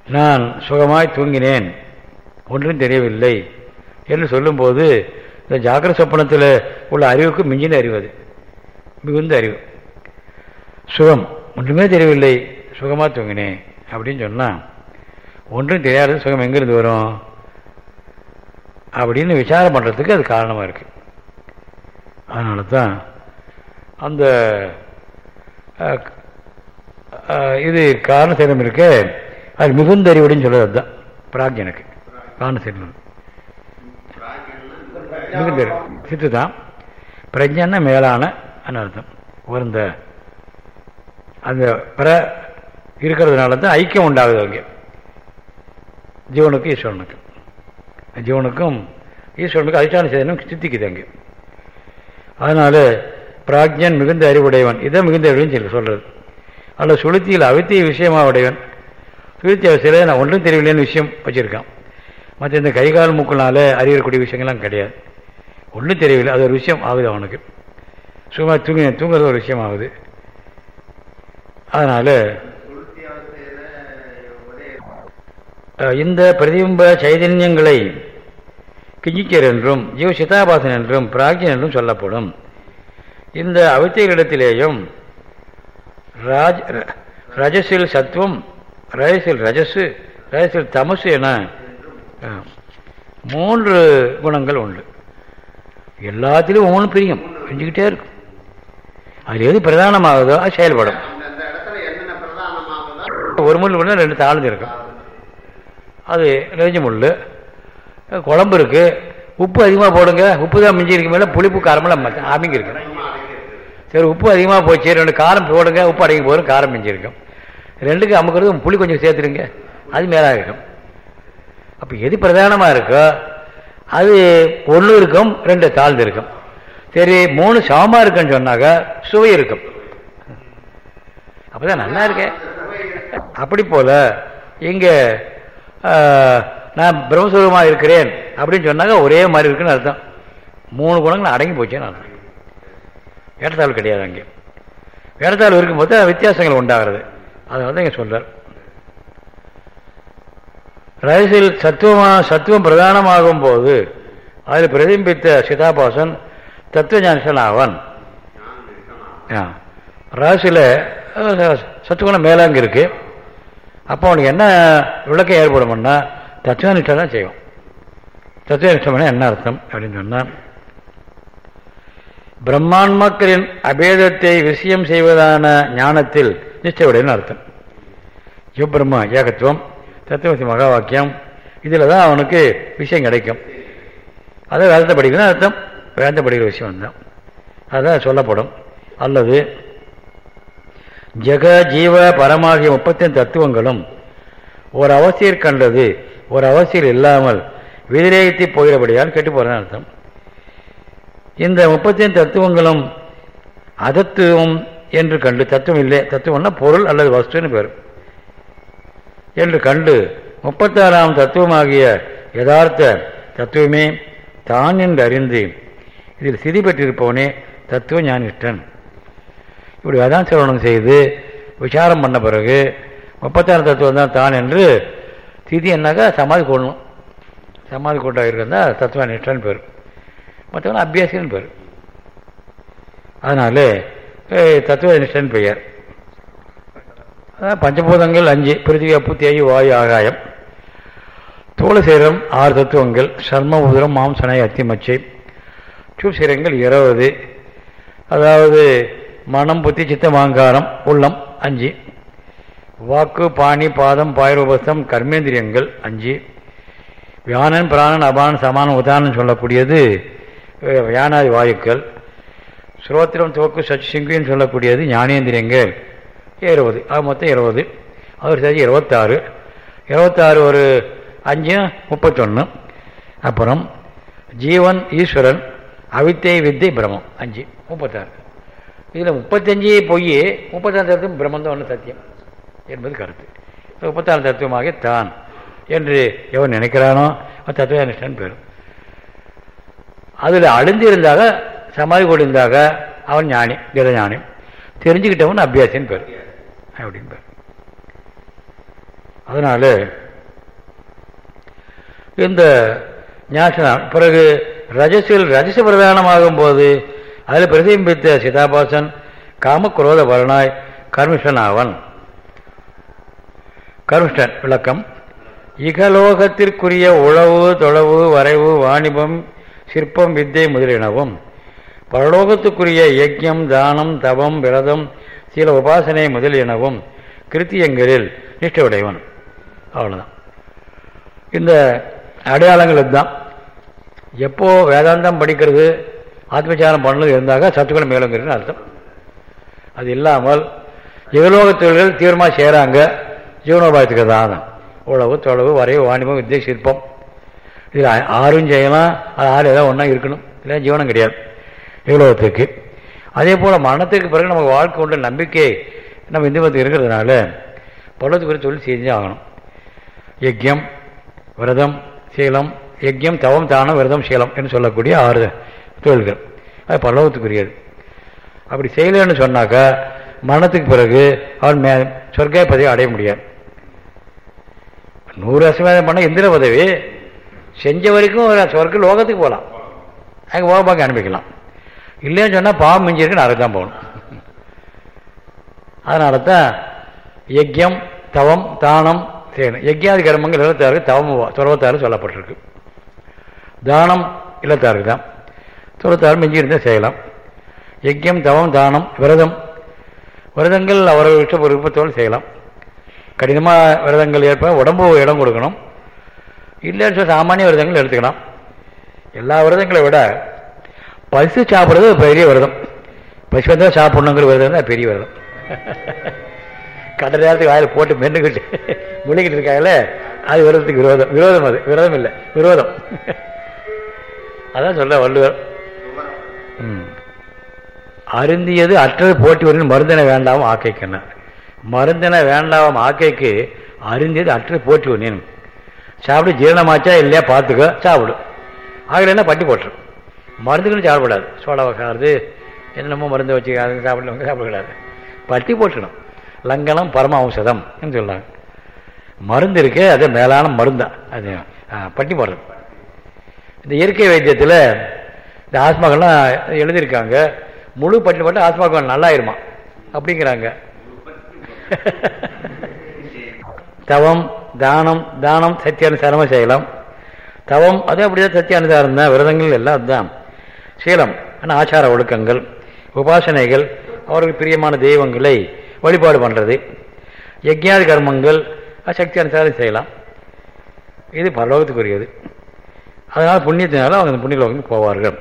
நான் சுகமாய் தூங்கினேன். ஒன்றும் தெரியவில்லை என்று சொல்லும்போது இந்த ஜாக்கிர சொப்பனத்தில் உள்ள அறிவுக்கு மிஞ்சின அறிவு அது. மிகுந்த அறிவு. சுகம். ஒன்றுமே தெரியவில்லை. சுகமாக தூங்கினேன் அப்படின்னு சொன்னால் ஒன்றும் தெரியாத சுகம் எங்கேருந்து வரும்? அப்படின்னு விசாரம் பண்ணுறதுக்கு அது காரணமாக இருக்குது அதனால தான் அந்த இது காரண இருக்க இருக்கு. அது மிகுந்த அறிவுடைன்னு சொல்றது அதுதான். பிராக்யனுக்கு காரணசீலம் மிகுந்த சித்து தான் பிரஜன்னா மேலான அர்த்தம். உயர்ந்த அந்த பிற இருக்கிறதுனால தான் ஐக்கியம் உண்டாகுது அங்கே. ஜீவனுக்கு ஈஸ்வரனுக்கு ஜீவனுக்கும் ஈஸ்வரனுக்கும் அதிஷ்டான சேதனம் சித்திக்குது அங்கே. அதனால பிராக்ஞன் மிகுந்த அறிவுடையவன். இதை மிகுந்த அறிவுன்னு சொல்லி சொல்றது. அல்ல சுளுத்தியில் அவித்திய விஷயமாக உடையவன். சுளுத்தி அவசியில் நான் ஒன்றும் தெரியவில்லைன்னு விஷயம் வச்சுருக்கான். மற்ற இந்த கை கால் மூக்கினால அறியக்கூடிய விஷயங்கள்லாம் கிடையாது. ஒன்றும் தெரியவில்லை. அது ஒரு விஷயம் ஆகுது அவனுக்கு. சும்மா தூங்கி தூங்குறது ஒரு விஷயம் ஆகுது. அதனால இந்த பிரதிபிம்ப சைதன்யங்களை கிஞ்சிக்கர் என்றும் ஜீவ சிதாபாசன் என்றும் பிராக்யன் என்றும் சொல்லப்படும். இந்த அவித்தைகளிடத்திலேயும் ராஜ் ரஜசில் சத்துவம் ரஜசில் ரஜசு ரஜசில் தமசு என மூன்று குணங்கள் உண்டு. எல்லாத்திலும் ஒவ்வொன்றும் பிரியும் செஞ்சுக்கிட்டே இருக்கும். அது எது பிரதானமாகுதோ அது செயல்படும். ஒரு முள் ரெண்டு தாழ்ந்து இருக்கும். அது நெஞ்சு முள் குழம்பு இருக்கு. உப்பு அதிகமாக போடுங்க. உப்பு தான் மிஞ்சி இருக்கு. மேலே புளிப்பு காரமெல்லாம் அமைங்க சரி உப்பு அதிகமாக போச்சு. ரெண்டு காரம் போடுங்க. உப்பு அடங்கி போதும். காரம் மிஞ்சிருக்கும் ரெண்டுக்கு அமுக்கிறது புளி கொஞ்சம் சேர்த்துருங்க அது மேலாக இருக்கும் அப்போ எது பிரதானமாக இருக்கோ அது ஒன்று இருக்கும் ரெண்டு தாழ்ந்து இருக்கும். சரி மூணு சமமாக இருக்குன்னு சொன்னாக்க சுவை இருக்கும். அப்போதான் நல்லா இருக்கேன் அப்படி போல் இங்கே நான் பிரம்மஸ்வரூபமாக இருக்கிறேன் அப்படின்னு சொன்னாங்க ஒரே மாதிரி இருக்குன்னு அர்த்தம். மூணு குணங்கள் அடங்கி போச்சுன்னு அர்த்தம். ஏற்றத்தாழ்வு கிடையாது அங்கே. ஏற்றத்தாழ்வு இருக்கும்போது வித்தியாசங்கள் உண்டாகிறது. அதை வந்து இங்கே சொல்கிறார் ரகசியில் சத்துவமா சத்துவம் பிரதானமாகும் போது அதில் பிரதிபித்த சிதாபாசன் தத்துவஞானிசன் ஆவான். ரகசியில் சத்துவகுணம் மேலாங்க இருக்குது அப்போ அவனுக்கு என்ன விளக்கம் ஏற்படும்னா தத்துவனிஷ்டம் தான் செய்வோம். தத்துவனிஷ்டம்னா என்ன அர்த்தம் அப்படின்னு சொன்னால் பிரம்மாண்மக்களின் அபேதத்தை விஷயம் செய்வதான ஞானத்தில் நிச்சயவுடையன்னு அர்த்தம். சிவபிரம்மா ஏகத்துவம் தத்துவசி மகா வாக்கியம் இதில் தான் அவனுக்கு விஷயம் கிடைக்கும். அதை வேதத்தை படிக்கணும் அர்த்தம். வேதத்தை படிக்கிற விஷயம் தான் அதுதான் சொல்லப்படும். அல்லது ஜெக ஜீவ பரமாகிய முப்பத்தஞ்சு தத்துவங்களும் ஒரு அவசியர் கண்டது ஒரு அவசியம் இல்லாமல் விதிரேகத்தை போகிறபடியால் கெட்டு போகிறதான் அர்த்தம். இந்த முப்பத்தஞ்சு தத்துவங்களும் அதத்துவம் என்று கண்டு தத்துவம் இல்லை தத்துவம்னா பொருள் அல்லது வஸ்துன்னு பேர். என்று கண்டு முப்பத்தாறாம் தத்துவமாகிய யதார்த்த தத்துவமே தான் என்று அறிந்து இதில் சிதி பெற்றிருப்பவனே தத்துவ ஞானிஷ்டன். இப்படி வேதாந்த சிரவணம் செய்து விசாரம் பண்ண பிறகு முப்பத்தாறு தத்துவம் தான் தான் என்று திதி என்னாக்கா சமாதி கொள்ளணும் சமாதி கொண்டாக இருக்கிறதா தத்துவ நிஷ்டன் பேர். மற்றவங்க அபியாசின்னு பேர். அதனால தத்துவ நிஷ்டன் பெயர். பஞ்சபூதங்கள் அஞ்சு பிருத்திவி அப்பு தேய் வாயு ஆகாயம். தோளசீரம் ஆறு தத்துவங்கள் சர்ம உதிரம் மாம்சனை அத்திமச்சை சூசீரங்கள் இருபது. அதாவது மனம் புத்தி சித்த மாங்காரம் உள்ளம் அஞ்சு. வாக்கு பாணி பாதம் பாயரூபஸ்தம் கர்மேந்திரியங்கள் அஞ்சு. வியானன் பிராணன் அபான் சமானம் உதாரணம் சொல்லக்கூடியது வியானாதி வாயுக்கள். ஸ்ரோத்திரம் துவக்கு சச் சிங்குன்னு சொல்லக்கூடியது ஞானேந்திரியங்கள். இருபது அது மொத்தம் இருபது அவர் சரி இருபத்தாறு இருபத்தாறு ஒரு அஞ்சு முப்பத்தொன்று அப்புறம் ஜீவன் ஈஸ்வரன் அவித்தை வித்தை பிரமம் அஞ்சு முப்பத்தாறு. இதில் முப்பத்தஞ்சு பொய் முப்பத்தாறு தத்துவம் பிரம்மம் தான் ஒன்று சத்தியம். என்பது கருத்து. முப்பத்தாறு தத்துவமாக தான் என்று எவன் நினைக்கிறானோ தத்துவ அனுஷ்டான் பெறும் அதில் அழிந்திருந்தாக சமாதி கொண்டிருந்தாக அவன் ஞானி ஞானி. தெரிஞ்சுக்கிட்டவன் அபியாசின்னு பேர். அப்படின்னு பேர். அதனால இந்த ஞாசனம் பிறகு ரஜசில் ரஜச பிரதானமாகும் போது அதில் பிரதிபித்த சிதாபாசன் காமக்ரோத வரணாய் கர்மிஷன் ஆவன் கருஷ்டன் விளக்கம். இகலோகத்திற்குரிய உழவு தொழவு வரைவு வாணிபம் சிற்பம் வித்தை முதலினவும் பரலோகத்துக்குரிய யஜ்யம் தானம் தவம் விரதம் சில உபாசனை முதலியனவும் கிருத்தியங்களில் நிஷ்டவுடையவன் அவ்வளோதான் இந்த அடையாளங்கள் இதுதான். எப்போ வேதாந்தம் படிக்கிறது ஆத்மச்சாரம் பண்ணது இருந்தாக சத்துக்குள்ள மேலுங்கிறது அர்த்தம். அது இல்லாமல் இகலோக தொழில்கள் தீவிரமாக செய்கிறாங்க ஜீவனோபாயத்துக்கு தான் உழவு தொழவு வரைவு வாணிபம் வித்தியை சிற்பம். இதில் ஆறும் செய்யலாம் அது ஆறு ஏதாவது ஒன்றா இருக்கணும். இல்லை ஜீவனம் கிடையாது. இவ்வளவுத்துக்கு அதே போல் மரணத்துக்கு பிறகு நமக்கு வாழ்க்கை உள்ள நம்பிக்கை. நம்ம இந்துமத்துக்கு இருக்கிறதுனால பள்ளத்துக்கு குறித்து சொல்லி செஞ்சு ஆகணும். யஜ்யம் விரதம் சீலம். யஜ்யம் தவம் தானம் விரதம் சீலம் என்று சொல்லக்கூடிய ஆறு தொழில்கள். அது பல்லவத்துக்குரியது அப்படி செய்யலன்னு சொன்னாக்கா மரணத்துக்கு பிறகு அவன் மே சொர்க்கை பதவி அடைய முடியாது. நூறு அசமேதம் பண்ண இந்திர உதவி. செஞ்ச வரைக்கும் சொர்க்க லோகத்துக்கு போகலாம் அங்கே போக பார்க்க அனுப்பிக்கலாம் இல்லைன்னு சொன்னால் பாவம் மிஞ்சிருக்கு நரக்கு தான் போகணும். அதனால தான் யஜ்யம் தவம் தானம் செய்யணும் யஜ்யாதி கர்மங்கள் இருபத்தாறு தவம் துறவத்தாறு சொல்லப்பட்டிருக்கு. தானம் இல்லத்தாறு தான். துறவத்தாறு மிஞ்சி இருந்தால் செய்யலாம். யஜ்யம் தவம் தானம் விரதம். விரதங்கள் அவர்கள் விட்ட விருப்பத்தோடு செய்யலாம். கடினமாக விரதங்கள் ஏற்ப உடம்பு இடம் கொடுக்கணும். இல்லைன்னு சொல்லி சாமானிய விரதங்கள் எடுத்துக்கலாம். எல்லா விரதங்களை விட பசு சாப்பிட்றது பெரிய விரதம். பசு வந்தால் சாப்பிட்ணுங்கிற விரதம் தான் பெரிய விரதம். கடல் நேரத்துக்கு வாயில் போட்டு மென்னுக்கிட்டு முழுகிட்டு இருக்காங்களே அது விரதத்துக்கு விரோதம். விரோதம் அது. விரோதம் இல்லை. விரோதம். அதான் சொல்ல வள்ளுவர். அருந்தியது அற்றது போட்டி வரும் மருந்தின வேண்டாம் ஆக்கைக்கணும் மருந்தின வேண்டாம் ஆக்கைக்கு அருந்தியது அற்று போட்டி ஒன்றும் சாப்பிடு ஜீரணமாச்சா இல்லையா பார்த்துக்கோ சாப்பிடு. ஆகலைன்னா பட்டி போட்டுரும் மருந்துக்குன்னு சாப்பிடாது சோடா வைக்காது என்னென்னமோ மருந்து வச்சுக்காது அது சாப்பிடலவங்க சாப்பிடக்கூடாது. பட்டி போட்டுக்கணும். லங்கனம் ஔஷதம் சொல்லுவாங்க மருந்து இருக்கு அது மேலான மருந்தான் அது பட்டி போடுறது. இந்த இயற்கை வைத்தியத்தில் இந்த ஆஸ்மாக்கள்லாம் எழுதியிருக்காங்க. முழு பட்டி போட்டால் ஆஸ்மாக்கள் நல்லாயிருமா? அப்படிங்கிறாங்க. தவம் தானம் தானம் சத்தியானுசாரமாக செய்யலாம். தவம் அது அப்படிதான் சத்தியானுசாரம் தான். விரதங்கள் எல்லாம் அதுதான். சீலம் ஆனால் ஆச்சார ஒழுக்கங்கள் உபாசனைகள் அவர்களுக்கு பிரியமான தெய்வங்களை வழிபாடு பண்ணுறது யஜ்யாதி கர்மங்கள் சக்தி அனுசாரம் செய்யலாம். இது பரலோகத்துக்குரியது. அதனால் புண்ணியத்தினால அவங்க அந்த புண்ணியலோகத்துக்கு போவார்கள்.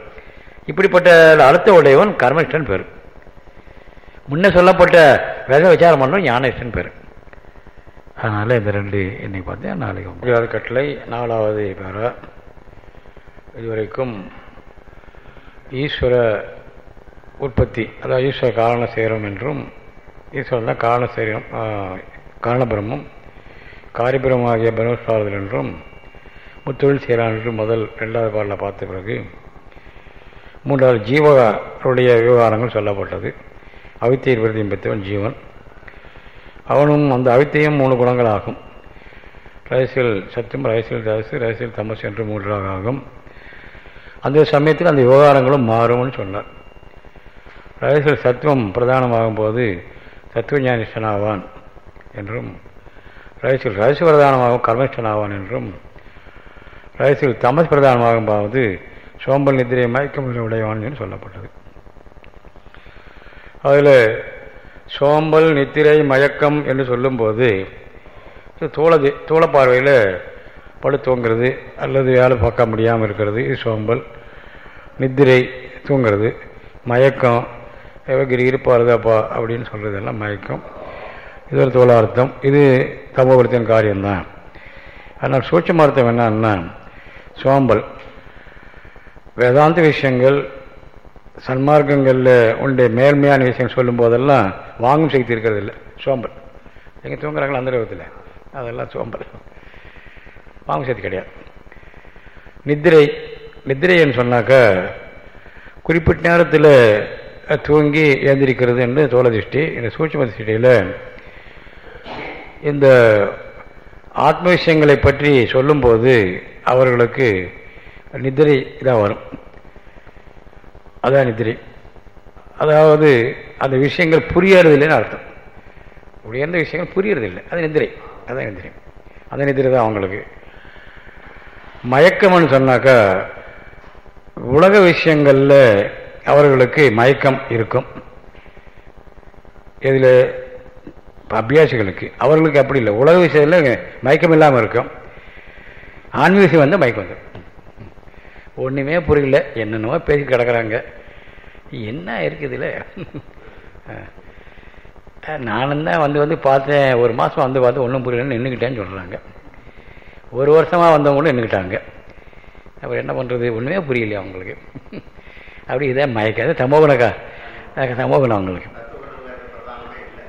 இப்படிப்பட்ட அழுத்த உடையவன் கர்மனிஷ்டன் பெறும் முன்ன சொல்லப்பட்ட வேத விசாரம் பண்ணணும் ஞானனிஷ்டன் பேர். அதனால் இந்த ரெண்டு இன்னைக்கு பார்த்தேன் நாளைக்கு அஞ்சாவது கட்டளை நாலாவது பேர. இதுவரைக்கும் ஈஸ்வர உற்பத்தி அதாவது ஈஸ்வர காரண சேரம் என்றும் ஈஸ்வரன் தான் காரண சேரம் காரணபிரமும் காரிபிரமாகிய பிரம்மஸ்வாரதல் என்றும் முத்தொழில் செய்கிறான் என்று முதல் ரெண்டாவது பாடலில் பார்த்த பிறகு மூன்றாவது ஜீவருடைய விவகாரங்கள் சொல்லப்பட்டது. அவித்தையை பிரதியும் பெற்றவன் ஜீவன். அவனும் அந்த அவித்தையும் மூணு குணங்கள் ஆகும் ரகசியல் சத்தியம் ரகசியல் ரகசு ரகசியல் தமஸ் என்று மூன்றாக ஆகும். அந்த சமயத்தில் அந்த விவகாரங்களும் மாறும்னு சொன்னார். ரகசியல் சத்துவம் பிரதானமாகும் போது சத்துவஞானிஷ்டனாவான் என்றும் ரகசியல் ரகசிய பிரதானமாகும் கர்மனிஷ்டனாவான் என்றும் ரகசியல் தமஸ் பிரதானமாகும் போது சோம்பல் நிதிரை மயக்கம் உடையவான் என்று சொல்லப்பட்டது. அதில் சோம்பல் நித்திரை மயக்கம் என்று சொல்லும்போது தூளது தூள பார்வையில் படு தூங்கிறது அல்லது வேலை பார்க்க முடியாமல் இருக்கிறது இது சோம்பல் நித்திரை தூங்கிறது மயக்கம் கிரி இருப்பாருதாப்பா அப்படின்னு சொல்கிறதெல்லாம் மயக்கம். இது ஒரு தோளார்த்தம் இது தமோபுரத்தின் காரியம்தான். அதனால் சூட்சமார்த்தம் என்னன்னா சோம்பல். வேதாந்த விஷயங்கள் சன்மார்க்கங்களில் உடைய மேல்மையான விஷயம் சொல்லும் போதெல்லாம் வாங்கும் சக்தி இருக்கிறது இல்லை சோம்பல். எங்கே தூங்குறாங்களோ அந்த ரூபத்தில் அதெல்லாம் சோம்பல். வாங்கும் சக்தி கிடையாது. நித்திரை நித்திரைன்னு சொன்னாக்கா குறிப்பிட்ட நேரத்தில் தூங்கி ஏந்திரிக்கிறது என்று தோழ திருஷ்டி இந்த சூட்சம திருஷ்டியில் இந்த ஆத்ம விஷயங்களை பற்றி சொல்லும்போது அவர்களுக்கு நித்திரை தான் வரும். அதான் நித்திரை அதாவது அந்த விஷயங்கள் புரியறதில்லைன்னு அர்த்தம். உயர்ந்த விஷயங்கள் புரியறதில்லை. அது நிதிரை. அதான் நிதிரை. அந்த நிதிரை தான் அவங்களுக்கு. மயக்கம்னு சொன்னாக்கா உலக விஷயங்களில் அவர்களுக்கு மயக்கம் இருக்கும். இதில் அபியாசிகளுக்கு. அவர்களுக்கு அப்படி இல்லை. உலக விஷயத்தில் மயக்கம் இல்லாமல் இருக்கும். ஆன்மீக விஷயம் வந்து மயக்கம் வந்துடும் ஒன்றுமே புரியல. என்னென்னமோ பேசி கிடக்கிறாங்க. என்ன இருக்குதுல நானும் தான் வந்து வந்து பார்த்தேன். ஒரு மாதம் வந்து பார்த்து ஒன்றும் புரியலன்னு நின்றுக்கிட்டேன்னு சொல்கிறாங்க ஒரு வருஷமாக வந்தவங்களும் நின்றுக்கிட்டாங்க அப்புறம் என்ன பண்ணுறது ஒன்றுமே புரியலையா அவங்களுக்கு? அப்படி இதே மயக்காது தமோகுணக்கா தமோகுணம் அவங்களுக்கு.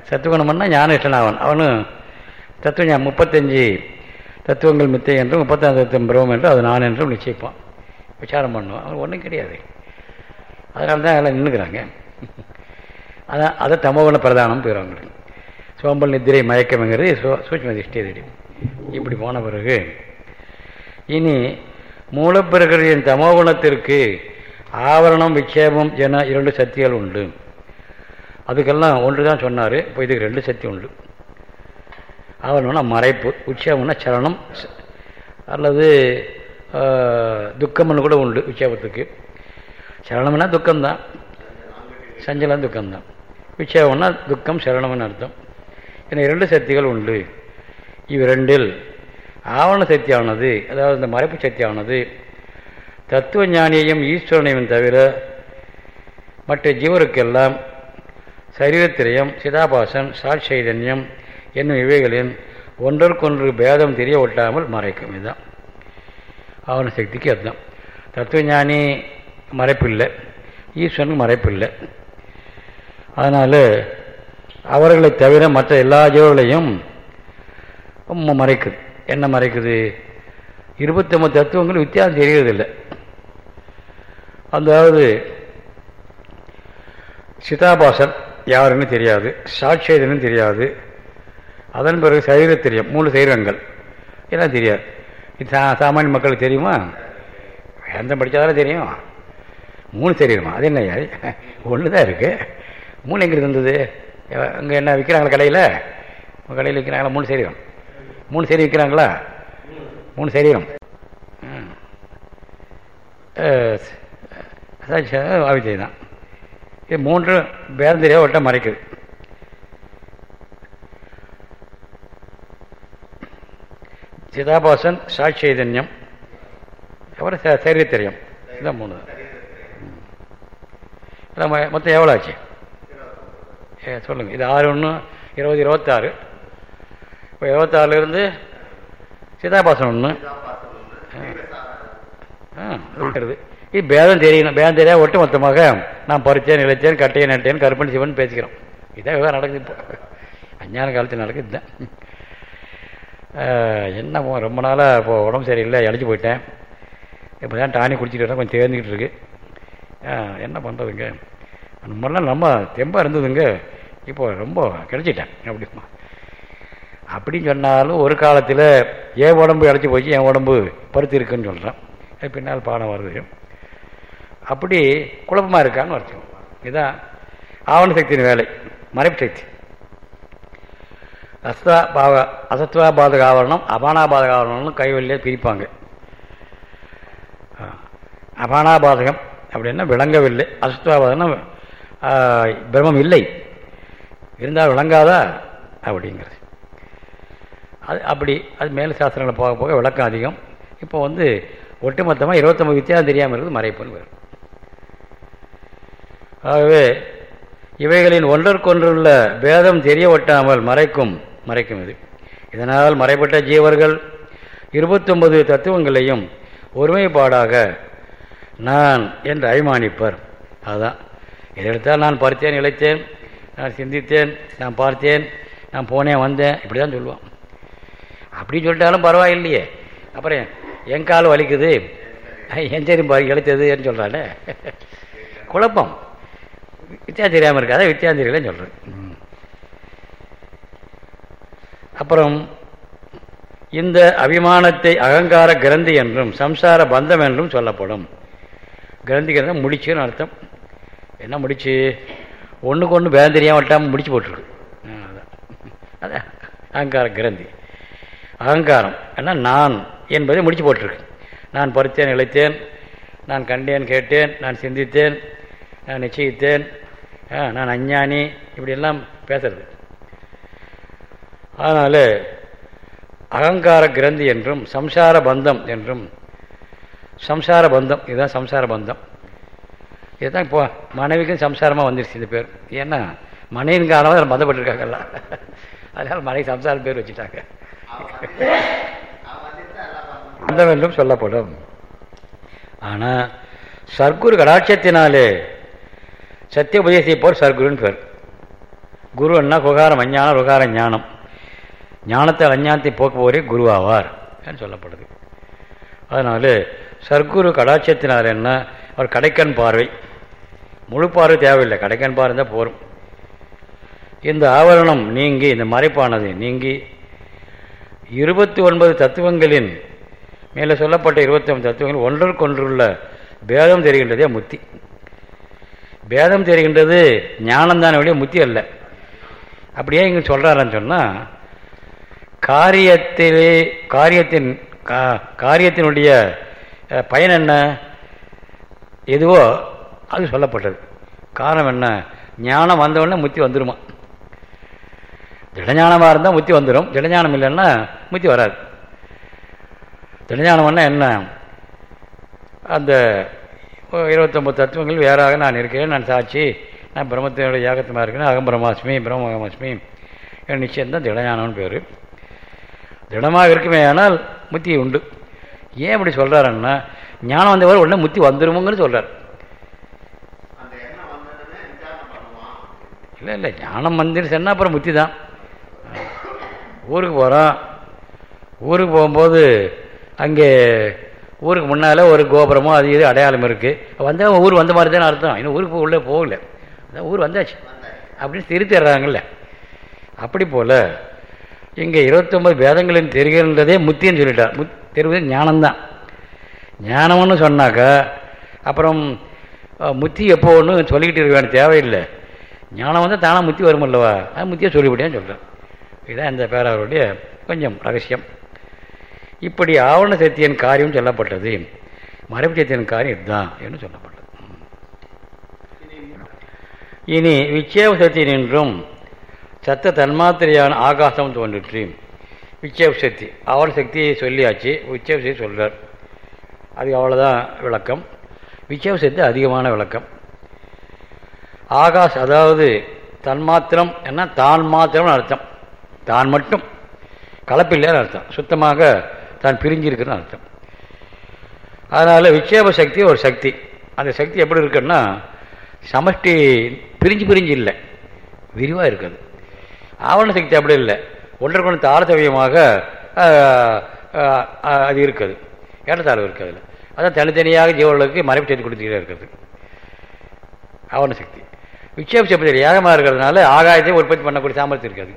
சத்துவகுணம்னா ஞான இஷ்டனாவன் அவனும் தத்துவ முப்பத்தஞ்சு தத்துவங்கள் மித்தை என்றும் முப்பத்தஞ்சு தத்துவம் பிரமம் என்றும் அது நான் என்றும் நிச்சயிப்பான். விசாரம் பண்ணுவோம் அவன் ஒன்றும் கிடையாது. அதனால தான் எல்லாம் நின்றுக்கிறாங்க அதான் அதை தமோகுண பிரதானம் போயிடுவாங்க சோம்பல் நித்திரை மயக்கம்ங்கிறது சோ சூட்சம திருஷ்டி இப்படி போன பிறகு இனி மூலப்பிரகிருதியின் தமோகுணத்திற்கு ஆவரணம் விக்ஷேபம் என இரண்டு சக்திகள் உண்டு. அதுக்கெல்லாம் ஒன்று தான் சொன்னார். இப்போ இதுக்கு ரெண்டு சக்தி உண்டு. ஆவரணம்னா மறைப்பு உச்சேபம்னா சலனம் அல்லது துக்கம்னு கூட உண்டு விக்ஷேபத்துக்கு சரணம்னா துக்கம்தான். சஞ்சலம் துக்கம்தான். விக்ஷேபம்னா துக்கம் சரணம்னு அர்த்தம். ஏன்னா இரண்டு சக்திகள் உண்டு. இவ்விரண்டில் ஆவண சக்தியானது அதாவது இந்த மறைப்பு சக்தியானது தத்துவ ஞானியையும் ஈஸ்வரனையும் தவிர மற்ற ஜீவருக்கெல்லாம் சரீரத்திரயம் சிதாபாசன் சாட்சைதன்யம் என்னும் இவைகளின் ஒன்றற்கொன்று பேதம் தெரிய ஒட்டாமல் மறைக்கும். இதுதான் ஆவண சக்திக்கு அதுதான். தத்துவஞானி மறைப்பில்லை. ஈஸ்வரனுக்கு மறைப்பில்லை. அதனால் அவர்களை தவிர மற்ற எல்லா ஜீவர்களையும் மறைக்குது. என்ன மறைக்குது? இருபத்தொம்பது தத்துவங்கள் வித்தியாசம் தெரியறதில்லை அதாவது சிதாபாசன் யாருன்னு தெரியாது சாட்சியதுன்னு தெரியாது அதன் பிறகு சரீரத்திரியம் மூணு சரீரங்கள். எல்லாம் தெரியாது. சா சாமானிய மக்களுக்கு தெரியுமா? வேந்தம் படித்தாதானே தெரியும். மூணு சரீரமா அது என்ன ஒன்று தான் இருக்குது மூணு எங்கே இருந்தது அங்கே என்ன விற்கிறாங்களா கடையில்? கடையில் விற்கிறாங்களா மூணு சரீரம் மூணு சரி விற்கிறாங்களா மூணு சரீரம் ஆவித்தை தான் இது மூன்று பேரந்திரியாக ஒட்ட மறைக்குது. சிதாபாசன் சாட்சைதன்யம். அப்புறம் சரீரத்திரியம் இதான் மூணு. தான் மொத்தம் எவ்வளோ ஆச்சு ஏ சொல்லுங்கள் இது ஆறு ஒன்று இருபது இருபத்தாறு. இப்போ இருபத்தாறுலேருந்து சிதாபாசன் ஒன்று இது பேதம் தெரியணும் பேதம் தெரியாது ஒட்டு மொத்தமாக நான் பறித்தேன் நிலைத்தேன் கட்டையை நட்டேன் கருப்பன் சிவன் பேசிக்கிறோம். இதான் விவகாரம் நடக்குது இப்போ. அஞ்ஞான காலத்தில் நடக்குது தான் என்ன ரொம்ப நாளாக இப்போ உடம்பு சரியில்லை இழைச்சி போயிட்டேன். இப்போ தான் டானி குடிச்சிட்டு வரேன் கொஞ்சம் தேர்ந்துக்கிட்டு இருக்கு. என்ன பண்ணுறதுங்க நம்மளாம் நம்ம தெம்பாக இருந்ததுங்க. இப்போ ரொம்ப கிடச்சிட்டேன் அப்படிமா அப்படின்னு சொன்னாலும் ஒரு காலத்தில் என் உடம்பு இழைச்சி போச்சு என் உடம்பு பருத்து இருக்குன்னு சொல்கிறேன் பின்னால் பாடம் வருது. அப்படி குழப்பமாக இருக்கான்னு வரைக்கும் இதுதான் ஆவண சக்தியின் வேலை மறைப்பு சக்தி. அஸ்தா பாவ அசத்வா பாதக ஆவரணம் அபானாபாதக ஆவரணம்னு கைவெளியே பிரிப்பாங்க அபானாபாதகம் அப்படின்னா விளங்கவில்லை. அசத்வாபாதகம் பிரம்மம் இல்லை. இருந்தால் விளங்காதா? அப்படிங்கிறது. அது அப்படி அது மேல் சாஸ்திரங்களை போக போக விளக்கம் அதிகம். இப்போ வந்து ஒட்டுமொத்தமாக இருபத்தொம்பது வித்தியாசம் தெரியாமல் இருக்குது மறைப்புன்னு வரும். ஆகவே இவைகளின் ஒன்றற்கொன்றுள்ள பேதம் தெரிய ஒட்டாமல் மறைக்கும் மறைக்கும் இது. இதனால் மறைப்பட்ட ஜீவர்கள் இருபத்தொன்பது தத்துவங்களையும் ஒருமைப்பாடாக நான் என்று அபிமானிப்பர். அதுதான் இதையெடுத்தால் நான் பறித்தேன் இழைத்தேன் நான் சிந்தித்தேன் நான் பார்த்தேன் நான் போனேன் வந்தேன் இப்படி தான் சொல்லுவான். அப்படி சொல்லிட்டாலும் பரவாயில்லையே. அப்புறம் என் கால் வலிக்குது என் சரி இழைத்ததுன்னு சொல்கிறானே குழப்பம். வித்தியாசம் தெரியாமல் இருக்காத வித்தியாசம் தெரியலன்னு சொல்கிறேன் அப்புறம் இந்த அபிமானத்தை அகங்கார கிரந்தி என்றும் சம்சார பந்தம் என்றும் சொல்லப்படும். கிரந்தி கிரந்தம் முடிச்சுன்னு அர்த்தம். என்ன முடிச்சு? ஒன்றுக்கு ஒன்று பேதம் தெரியாமல் விட்டாமல் முடிச்சு போட்டிருக்கு. அதான். அகங்கார கிரந்தி. அகங்காரம் ஏன்னா நான் என்பதை முடிச்சு போட்டிருக்கு. நான் பறித்தேன் இழைத்தேன் நான் கண்டேன் கேட்டேன் நான் சிந்தித்தேன் நான் நிச்சயித்தேன். நான் அஞ்ஞானி இப்படியெல்லாம் பேசுறது. அதனால் அகங்கார கிரந்தி என்றும் சம்சார பந்தம் என்றும் சம்சார பந்தம் இதுதான் சம்சார பந்தம். இதுதான் இப்போ மனைவிக்கும் சம்சாரமாக வந்துருச்சு இந்த பேர். ஏன்னா மனைவின் காரணமாக அதில் பந்தப்பட்டிருக்காங்கல்ல. அதனால் மனைவி சம்சாரம் பேர் வச்சுட்டாங்க. பந்தம் என்றும் சொல்லப்படும். ஆனால் சர்க்குரு கடாட்சத்தினாலே சத்திய உபதேசிப்போர் சர்க்குருன்னு பேர். குரு என்ன குகாரம் அஞ்ஞானம் ருகார ஞானம். ஞானத்தை அஞ்ஞானத்தை போக்குவோரே குருவாவார் என்று சொல்லப்படுது. அதனால் சர்க்குரு கடாட்சத்தினால் என்ன? அவர் கடைக்கண் பார்வை. முழு பார்வை தேவையில்லை. கடைக்கண் பார்வை தான் போகும் இந்த ஆவரணம் நீங்கி இந்த மறைப்பானது நீங்கி இருபத்தி ஒன்பது தத்துவங்களின் மேலே சொல்லப்பட்ட இருபத்தி ஒன்பது தத்துவங்கள் ஒன்றுக்கொன்றுள்ள பேதம் தெரிகின்றதே முத்தி. பேதம் தெரிகின்றது ஞானம்தான வழியே முத்தி அல்ல. அப்படியே இங்கே சொல்கிறாருன்னு சொன்னால் காரியத்திலே காரியத்தின் காரியத்தினுடைய பயன் என்ன? எதுவோ அது சொல்லப்பட்டது. காரணம் என்ன? ஞானம் வந்தவுடனே முத்தி வந்துடுமா திடஞானமாக இருந்தால் முத்தி வந்துடும் திடஞானம் இல்லைன்னா முத்தி வராது. திடஞானம்னா என்ன? அந்த இருபத்தொம்பது தத்துவங்கள் வேறாக நான் இருக்கிறேன் நான் சாட்சி. நான் பிரம்மத்தினுடைய யாகத்தமாக இருக்கேன் அகம் பிரம்மாஸ்மி பிரம்மகமாஸ்மி. நிச்சயம்தான் திடஞானம்னு பேர். திடமாக இருக்குமே ஆனால் முத்தி உண்டு. ஏன் இப்படி சொல்கிறாருன்னா ஞானம் வந்தவர் உடனே முத்தி வந்துருமுங்கன்னு சொல்கிறார் இல்லை இல்லை ஞானம் வந்துருச்சுன்னா அப்புறம் முத்தி தான். ஊருக்கு போகிறோம் ஊருக்கு போகும்போது அங்கே ஊருக்கு முன்னால் ஒரு கோபுரமோ அது இது அடையாளம் இருக்குது வந்தால் ஊர் வந்த மாதிரி தானே அர்த்தம். இன்னும் ஊருக்கு உள்ளே போகல. அதான் ஊர் வந்தாச்சு. அப்படின்னு திருத்திடுறாங்கல்ல அப்படி போல் இங்கே இருபத்தொம்பது வேதங்களின் தெரிகின்றதே முத்தின்னு சொல்லிட்டார் முத் தெரிவது ஞானம்தான். ஞானம்னு சொன்னாக்கா அப்புறம் முத்தி எப்போ ஒன்று சொல்லிக்கிட்டு இருக்க வேண்டிய தேவையில்லை. ஞானம் வந்து தானாக முத்தி வருமல்லவா அது முத்தியை சொல்லிவிட்டேன்னு சொல்கிறேன் இதுதான் இந்த பேராவருடைய கொஞ்சம் ரகசியம். இப்படி ஆவண சத்தியன் காரியம் சொல்லப்பட்டது. மறைவு சத்தியன் காரியம் இதுதான் என்று சொல்லப்பட்டது. இனி விச்சேவ சக்தியின் என்றும் சத்த தன்மாத்திரையான ஆகாசம் தோன்றிற்று. விச்சேவ சக்தி ஆவண சக்தியை சொல்லியாச்சு விட்சேப சக்தி சொல்கிறார் அது அவ்வளோதான் விளக்கம். விட்சேப சக்தி அதிகமான விளக்கம். ஆகாஷ் அதாவது தன்மாத்திரம் என்ன? தான் மாத்திரம்னு அர்த்தம். தான் மட்டும். கலப்பில்லைன்னு அர்த்தம். சுத்தமாக தான் பிரிஞ்சிருக்குன்னு அர்த்தம். அதனால் விட்சேப சக்தி ஒரு சக்தி. அந்த சக்தி எப்படி இருக்குன்னா சமஷ்டி பிரிஞ்சு பிரிஞ்சு இல்லை. விரிவாக இருக்குது. ஆவண சக்தி அப்படி இல்லை. ஒன்றரை கொண்டு தாரதவியமாக அது இருக்குது. ஏற்றத்தாழ்வு இருக்குது அதில். அதான் தனித்தனியாக ஜீவர்களுக்கு மறைப்பு செய்து கொடுத்துக்கிட்டே இருக்குது. ஆவண சக்தி. விக்ஷேப சக்தி ஏகமாக இருக்கிறதுனால ஆகாயத்தை உற்பத்தி பண்ணக்கூடிய சாமர்த்தியம் இருக்காது.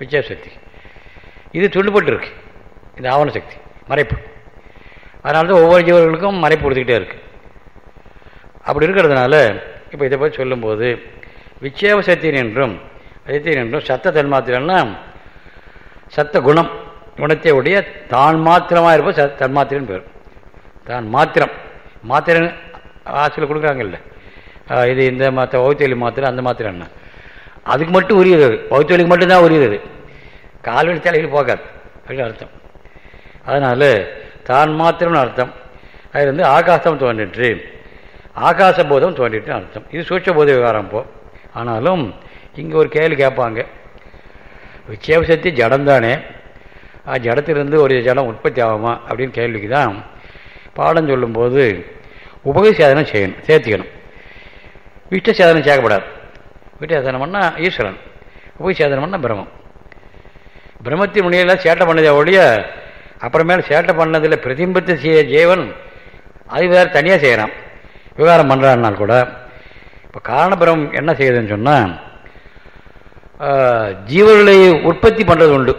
விக்ஷேப சக்தி. இது துண்டுபட்டு இருக்குது இந்த ஆவண சக்தி மறைப்பு. அதனால தான் ஒவ்வொரு ஜீவர்களுக்கும் மறைப்பு கொடுத்துக்கிட்டே இருக்கு. அப்படி இருக்கிறதுனால இப்போ இதை பற்றி சொல்லும்போது விட்சேப சக்தியின் என்றும் சத்தியன் என்றும் சத்த தன்மாத்திரம்னா சத்த குணம் குணத்தை உடைய தான் மாத்திரமாக இருப்போம் ச தன்மாத்திரன் பேர். தான் மாத்திரம். மாத்திரன் ஆசிரியர் கொடுக்குறாங்கல்ல. இது இந்த மாத்திரை வகுத்தொலி மாத்திரை அந்த மாத்திரம் என்ன அதுக்கு மட்டும் உரியது அது. வகுத்தொலிக்கு மட்டும்தான் உரியது கால்வெளி கால்வழி தலையில் போகாது. அப்படின்னு அர்த்தம். அதனால் தான் மாத்திரம்னு அர்த்தம். அது வந்து ஆகாசம் தோன்றிற்று. ஆகாச போதம் தோன்றிட்டு அர்த்தம். இது சூட்ச போத விவகாரம் போ. ஆனாலும் இங்கே ஒரு கேள்வி கேட்பாங்க. விட்சேப சக்தி ஜடம் ஜடத்திலிருந்து ஒரு ஜடம் உற்பத்தி ஆகுமா? அப்படின்னு கேள்விக்கு தான் பாடம் சொல்லும்போது உபகை சேதனம் செய்யணும் சேர்த்துக்கணும். விஷ்ட சேதனம் சேர்க்கப்படாது. விஷ்ட சேதனம் பண்ணால் ஈஸ்வரன். உபகை சேதனம் பண்ணால் பிரம்மம். பிரம்மத்தின் முனையெல்லாம் சேட்டை பண்ணதே ஒழிய அப்புறமேல சேட்டை பண்ணதில் பிரதிபத்தை செய்ய ஜீவன் அது வேறு தனியாக செய்கிறான் விவகாரம் பண்ணுறான்னால் கூட இப்போ காரணபிரம் என்ன செய்யுதுன்னு சொன்னால் ஜீவர்களை உற்பத்தி பண்ணுறது உண்டு.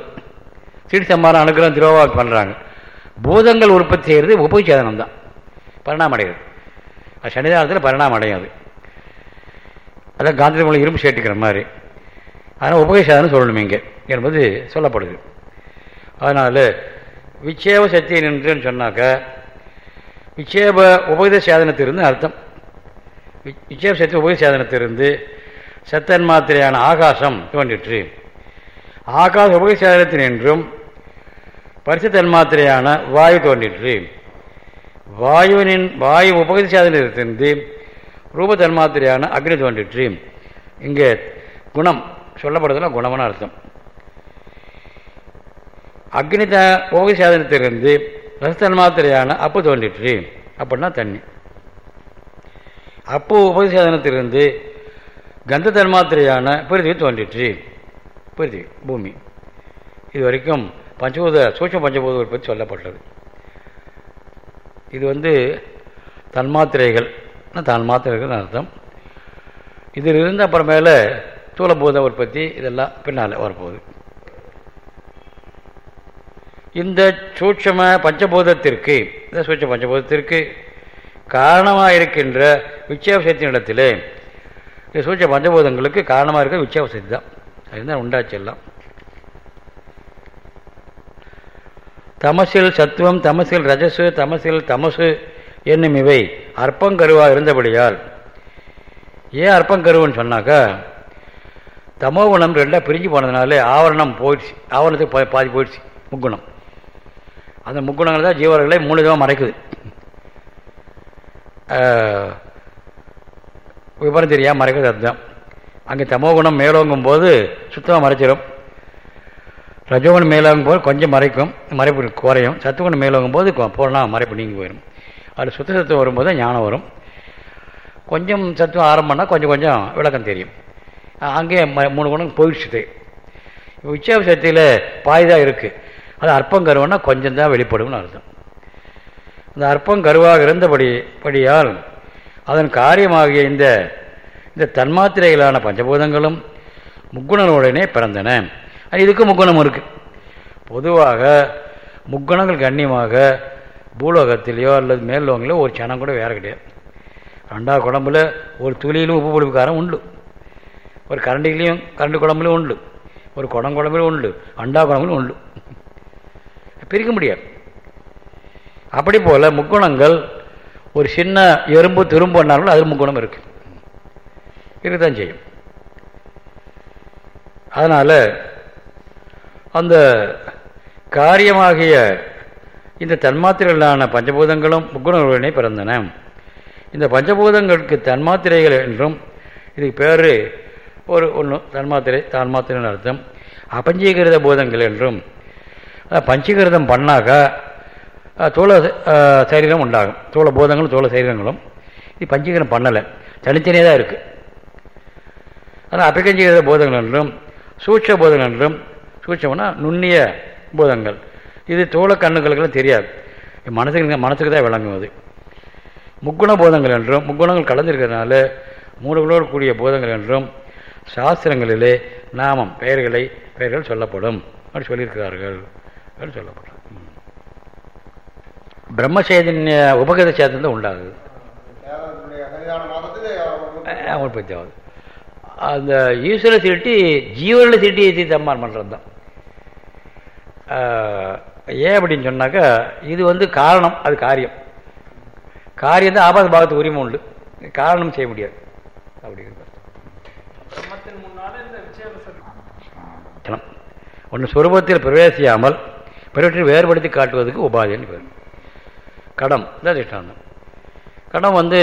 சீடு சம்மாரம் அனுகிரகம் திரோவா பண்ணுறாங்க பூதங்கள் உற்பத்தி செய்கிறது உபசேதனம் தான். பரிணாமம் அடைகிறது அது சன்னிதானத்தில் பரிணாமம் அடையாது. அதான் காந்திரி மூலம் இரும்பு சேர்த்துக்கிற மாதிரி. அதனால் உபகேசாதனம் சொல்லணும் இங்கே என்பது சொல்லப்படுது. அதனால் விட்சேப சக்தி நின்றுன்னு சொன்னாக்க விட்சேப உபகித சேதனத்திலிருந்து அர்த்தம். விட்சேப சக்தி உபகித சேதனத்திலிருந்து சத்தன் மாத்திரையான ஆகாசம் தோன்றிற்று. ஆகாச உபகித சேதனத்தின் என்றும் பரிசு தன்மாத்திரையான வாயு தோன்றிற்று. வாயுவினின் வாயு உபகித சேதனத்திலிருந்து ரூப தன்மாத்திரையான அக்னி தோன்றிற்று. இங்கே குணம் சொல்லப்படுறதுனா குணமான அர்த்தம். அக்னி த ஓகை சாதனத்திலிருந்து ரசத்தன்மாத்திரையான அப்பு தோன்றிற்று. அப்படின்னா தண்ணி. அப்போ உபதிசேதனத்திலிருந்து கந்த தன்மாத்திரையான பிரிதிவி தோன்றிற்று. பிரிதிவி பூமி. இது வரைக்கும் பஞ்சபூத சூட்ச பஞ்சபூத பற்றி சொல்லப்பட்டது. இது வந்து தன்மாத்திரைகள். தன்மாத்திரைகள் அர்த்தம்? இதில் இருந்து அப்புறமேல தூளபூத உற்பத்தி இதெல்லாம் பின்னால் வரப்போகுது. இந்த சூட்சம பஞ்சபூதத்திற்கு இந்த சூட்ச பஞ்சபூதத்திற்கு காரணமாக இருக்கின்ற விட்சேபசத்தினிடத்தில் இந்த சூட்ச பஞ்சபூதங்களுக்கு காரணமாக இருக்க விட்சேபசக்தி தான் அதுதான் உண்டாச்சு எல்லாம்? தமசில் சத்துவம் தமசில் ரஜசு தமசில் தமசு என்னும் இவை அற்பங்கருவாக இருந்தபடியால் ஏன் அற்பங்கருவுன்னு சொன்னாக்கா தமோகுணம் ரெண்டாக பிரிஞ்சு போனதுனால ஆவரணம் போயிடுச்சு ஆவரணத்துக்கு பாதி போயிடுச்சு முக்குணம். அந்த முக்குணங்கள் தான் ஜீவர்களை மூணு விதமாக மறைக்குது விவரம் தெரியாமல் மறைக்கிறது அதுதான். அங்கே தமோ குணம் மேலோங்கும் போது சுத்தமாக மறைச்சிடும் ரஜோகுணம் மேலோங்கும் போது கொஞ்சம் மறைக்கும் மறைப்பு குறையும். சத்துகுணம் மேலோங்கும் போது போனால் மறைப்பு நீங்கி போயிடும் அது சுத்த சத்துவம் வரும்போது ஞானம் வரும். கொஞ்சம் சத்துவம் ஆரம்பம்னா கொஞ்சம் கொஞ்சம் விளக்கம் தெரியும். அங்கேயே மூணு குணம் போயிடுச்சுது. உச்சேப சக்தியில் பாய்தான் இருக்குது அது அற்பம் கருவன்னா கொஞ்சம் தான் வெளிப்படும்னு அர்த்தம். அந்த அற்பம் கருவாக இருந்தபடி படியால் அதன் காரியமாகிய இந்த இந்த தன்மாத்திரைகளான பஞ்சபூதங்களும் முக்குணனுடனே பிறந்தன. இதுக்கு முக்குணம் இருக்குது பொதுவாக முக்குணங்கள் கண்ணியமாக பூலோகத்திலேயோ அல்லது மேல்லோகங்களோ ஒரு சனம் கூட வேற கிடையாது. ரெண்டாவது குழம்புல ஒரு துளியிலும் உப்பு புளிப்புக்காரம் உண்டு. ஒரு கரண்டிலையும் கரண்டு குழம்புலையும் உண்டு. ஒரு குடம் குழம்புலையும் உண்டு. அண்டா குழம்புலையும் உண்டு. பிரிக்க முடியாது. அப்படி போல் முக்குணங்கள் ஒரு சின்ன எறும்பு திரும்ப அது அதில் முக்குணம் இருக்குது இருக்கத்தான் செய்யும். அதனால் அந்த காரியமாகிய இந்த தன்மாத்திரைகளான பஞ்சபூதங்களும் முக்குணங்களுடனே பிறந்தன. இந்த பஞ்சபூதங்களுக்கு தன்மாத்திரைகள் என்றும் இதுக்கு பேர் ஒரு ஒன்று தன்மாத்திரை தன்மாத்திரைன்னு அர்த்தம். அபஞ்சீகிருத பூதங்கள் என்றும் பஞ்சீகிருதம் பண்ணாக்க தோள சரீரம் உண்டாகும். தோள பூதங்களும் தோள சரீரங்களும். இது பஞ்சீகரம் பண்ணலை. தனித்தனியாக தான் இருக்குது ஆனால் அபிகஞ்சீகிருத போதங்கள் என்றும் சூட்ச போதங்கள் என்றும் சூட்சம்னா நுண்ணிய போதங்கள். இது தோள கண்ணுகளுக்கெல்லாம் தெரியாது. மனசுக்கு மனசுக்கு தான் விளங்கும் அது முக்குண போதங்கள் என்றும் முக்குணங்கள் கலந்திருக்கிறதுனால மூலங்களோடு கூடிய போதங்கள் என்றும் சாஸ்திரங்களிலே நாமம் பெயர்களை பெயர்கள் சொல்லப்படும். அப்படி சொல்லியிருக்கிறார்கள். அப்படி சொல்லப்படும் பிரம்மசேதன்ய உபகத சேதம் தான் உண்டாகுது. உற்பத்தி ஆகுது அந்த ஈஸ்வர சீட்டி ஜீவனில் சீட்டி ஏற்றி தம்மான் பண்ணுறது தான் ஏன் அப்படின்னு சொன்னாக்கா இது வந்து காரணம் அது காரியம். காரியம் தான் ஆபாத பாகத்துக்கு உரிமை உண்டு. காரணம் செய்ய முடியாது. அப்படிங்கிறது ஒன்று சுரூபத்தில் பிரவேசியாமல் பிறவற்றை வேறுபடுத்தி காட்டுவதற்கு உபாதின்னு பேர். கடம் தான் திஷ்டாந்தம். கடம் வந்து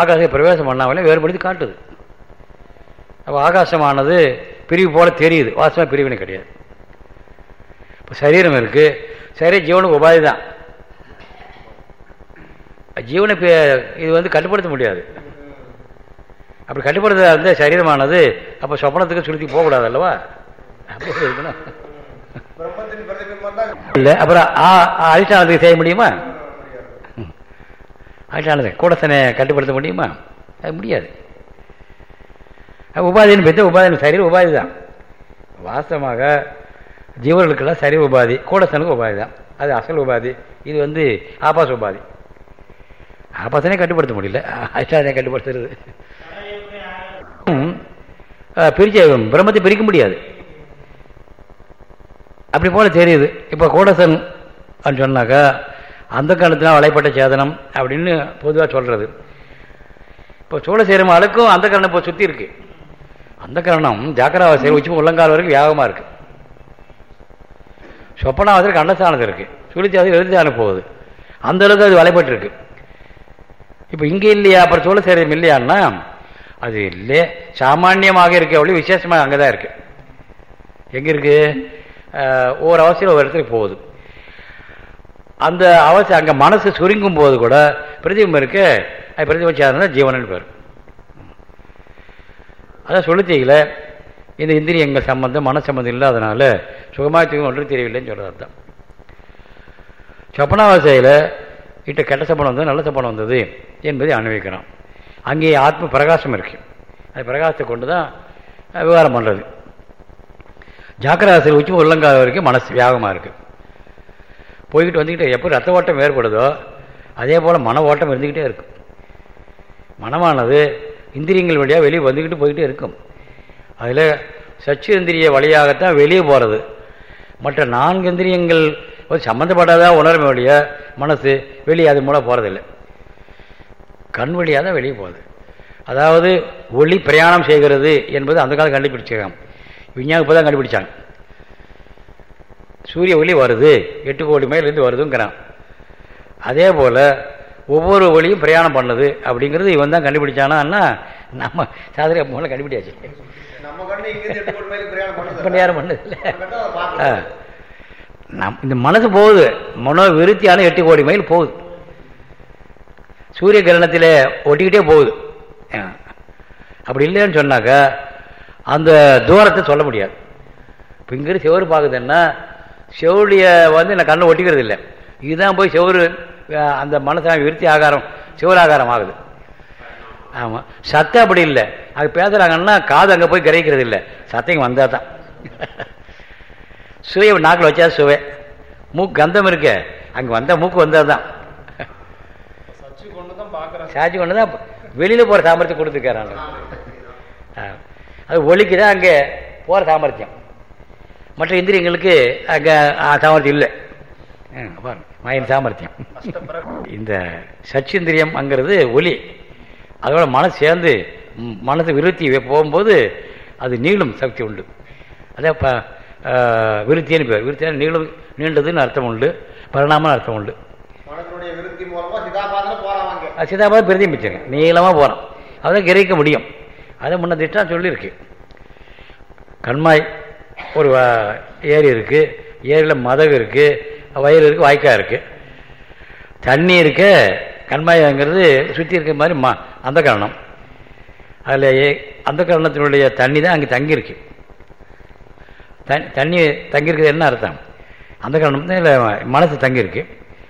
ஆகாசத்தை பிரவேசம் பண்ணாமலே வேறுபடுத்தி காட்டுது. அப்போ ஆகாசமானது பிரிவு போல தெரியுது. வாசமாக பிரிவினை கிடையாது. இப்போ சரீரம் இருக்குது சரி ஜீவனுக்கு உபாதி தான். ஜீவனை இது வந்து கட்டுப்படுத்த முடியாது. அப்படி கட்டுப்படுத்த அந்த சரீரமானது அப்போ சொப்பனத்துக்கு சுருத்தி போகக்கூடாது அல்லவா? அப்படி இருக்கணும் இல்லை அப்புறம் அதிஷ்டானத்துக்கு செய்ய முடியுமா? அதிஷ்டானத்தை கூடசனை கட்டுப்படுத்த முடியுமா? அது முடியாது. உபாதின்னு பெற்ற உபாதி சரீர உபாதி தான். வாஸ்தவமாக ஜீவர்களுக்கெல்லாம் சரீர உபாதி கூடசனுக்கு உபாதி தான். அது அசல் உபாதி. இது வந்து ஆபாச உபாதி. ஆபாசனே கட்டுப்படுத்த முடியல. அதிஷ்டானத்தை கட்டுப்படுத்துறது. பிரிச்ச பிரம்மத்தை பிரிக்க முடியாது. அப்படி போல தெரியுது. இப்போ கோடசன் சொன்னாக்கா அந்த காலத்தில் வளைப்பட்ட சேதனம் அப்படின்னு பொதுவாக சொல்கிறது இப்போ சோழசேரம் அழுக்கும் அந்த கரணம் இப்போ சுற்றி இருக்கு. அந்த கரணம் ஜாக்கிராவாசையில் உச்சி உள்ளங்கால் வரைக்கும் வியாகமாக இருக்கு. சொப்பனாவசருக்கு அண்டஸ்தானத்தில் இருக்கு. சுழிச்சாவது எழுதிதானம் போகுது. அந்த அளவுக்கு அது வளைப்பட்டு இருக்கு. இப்போ இங்கே இல்லையா? அப்புறம் சோழசேரம் இல்லையான்னா அது இல்லை. சாமானியமாக இருக்க ஒளி விசேஷமாக அங்கே தான் இருக்கு. எங்கே இருக்கு? ஒவ்வொரு அவசியம் ஒரு இடத்துக்கு போகுது. அந்த அவசியம் அங்கே மனசு சுருங்கும் போது கூட பிரதிபம் இருக்கு. அது பிரதிபம் ஜீவனன் பேர். அதான் சொல்லித்தீங்கள இந்த இந்திரியங்கள் சம்பந்தம் மன சம்பந்தம் இல்லாதனால சுகமாயத்துக்கு ஒன்றும் தெரியவில்லைன்னு சொல்கிறது அர்த்தம். சொப்பனாவசையில் இட்ட கெட்ட சப்பனம் வந்தது நல்ல சப்பனம் வந்தது என்பதை அனுபவிக்கிறோம். அங்கே ஆத்ம பிரகாசம் இருக்குது அது பிரகாசத்தை கொண்டு தான் விவகாரம் பண்ணுறது ஜாக்கிரதாசிரியர் வச்சு உள்ளங்கால வரைக்கும் மனசு வியாபகமாக இருக்குது போய்கிட்டு வந்துக்கிட்டே எப்போ ரத்த ஓட்டம் ஏற்படுதோ அதே போல் மன ஓட்டம் இருந்துக்கிட்டே இருக்கும். மனமானது இந்திரியங்கள் வழியாக வெளியே வந்துக்கிட்டு போய்கிட்டே இருக்கும். அதில் சச்சு இந்திரிய வழியாகத்தான் வெளியே போகிறது மற்ற நான்கு இந்திரியங்கள் சம்மந்தப்பட்டதாக உணர்மை வழிய மனசு வெளியே அது மூலம் போகிறதில்லை கண் வழியாக தான் வெளியே போகுது. அதாவது ஒளி பிரயாணம் செய்கிறது என்பது அந்த காலம் கண்டுபிடிச்சிருக்காங்க. விஞ்ஞானம் இப்போ தான் கண்டுபிடிச்சாங்க. சூரிய ஒளி வருது எட்டு கோடி மைலேருந்து வருதுங்கிறான். அதே போல் ஒவ்வொரு ஒளியும் பிரயாணம் பண்ணுது அப்படிங்கிறது இவன் தான் கண்டுபிடிச்சானா நம்ம சாதனை மூலம் கண்டுபிடிச்சாச்சு பிரயாணம் பண்ணது. இல்லை நம் இந்த மனசு போகுது. மனோ விருத்தியான எட்டு கோடி மைல் போகுது. சூரிய கிரணத்தில் ஒட்டிக்கிட்டே போகுது. அப்படி இல்லைன்னு சொன்னாக்கா அந்த தூரத்தை சொல்ல முடியாது. இப்போ இங்கிருந்து செவரு பார்க்குதுன்னா செவருடைய வந்து நான் கண்ணை ஒட்டிக்கிறது இல்லை. இதுதான் போய் செவரு அந்த மனசாமி விருத்தி ஆகாரம் சிவராகாரம் ஆகுது. ஆமாம் சத்தம் அப்படி இல்லை. அது பேசுகிறாங்கன்னா காது அங்கே போய் கிரகிக்கிறது இல்லை. சத்தம் வந்தால் தான். சுவை நாக்கில் வச்சா சுவை. மூக்கு கந்தம் இருக்க. அங்கே வந்தால் மூக்கு வந்தால் தான். சாட்சி கொண்டு தான் வெளியில் போகிற சாமர்த்தியம் கொடுத்துருக்காரு அது ஒலிக்கு தான் அங்கே போகிற சாமர்த்தியம். மற்ற இந்திரியங்களுக்கு அங்கே சாமர்த்தியம் இல்லை. பாருங்க மாயின் சாமர்த்தியம். இந்த சச்சிந்திரியம்ங்கிறது ஒலி. அதோட மனசு சேர்ந்து மனசு விருத்தி போகும்போது அது நீளும் சக்தி உண்டு. அதே இப்போ விருத்தின்னு பேர். விருத்தியான நீளும் நீண்டதுன்னு அர்த்தம் உண்டு. பரிணாமம்னு அர்த்தம் உண்டு. மனத்தினுடைய விருத்தி மூலமா சிதாபாதன போறாங்க அது சிதாபாத் பிரதிபிச்சுங்க நீளமாக போகிறோம் அதை கிரகிக்க முடியும். அதை முன்ன திட்டம் சொல்லியிருக்கு. கண்மாய் ஒரு ஏரி இருக்குது ஏரியில் மதகு இருக்குது வயல் இருக்குது வாய்க்கால் இருக்குது தண்ணி இருக்க கண்மாய்ங்கிறது சுற்றி இருக்கிற மாதிரி மா அந்த காரணம். அதில் அந்த காரணத்தினுடைய தண்ணி தான் அங்கே தங்கியிருக்கு. தண்ணி தண்ணி தங்கியிருக்கிறது என்ன அர்த்தம்? அந்த காரணம் தான் இல்லை மனசு தங்கியிருக்கு.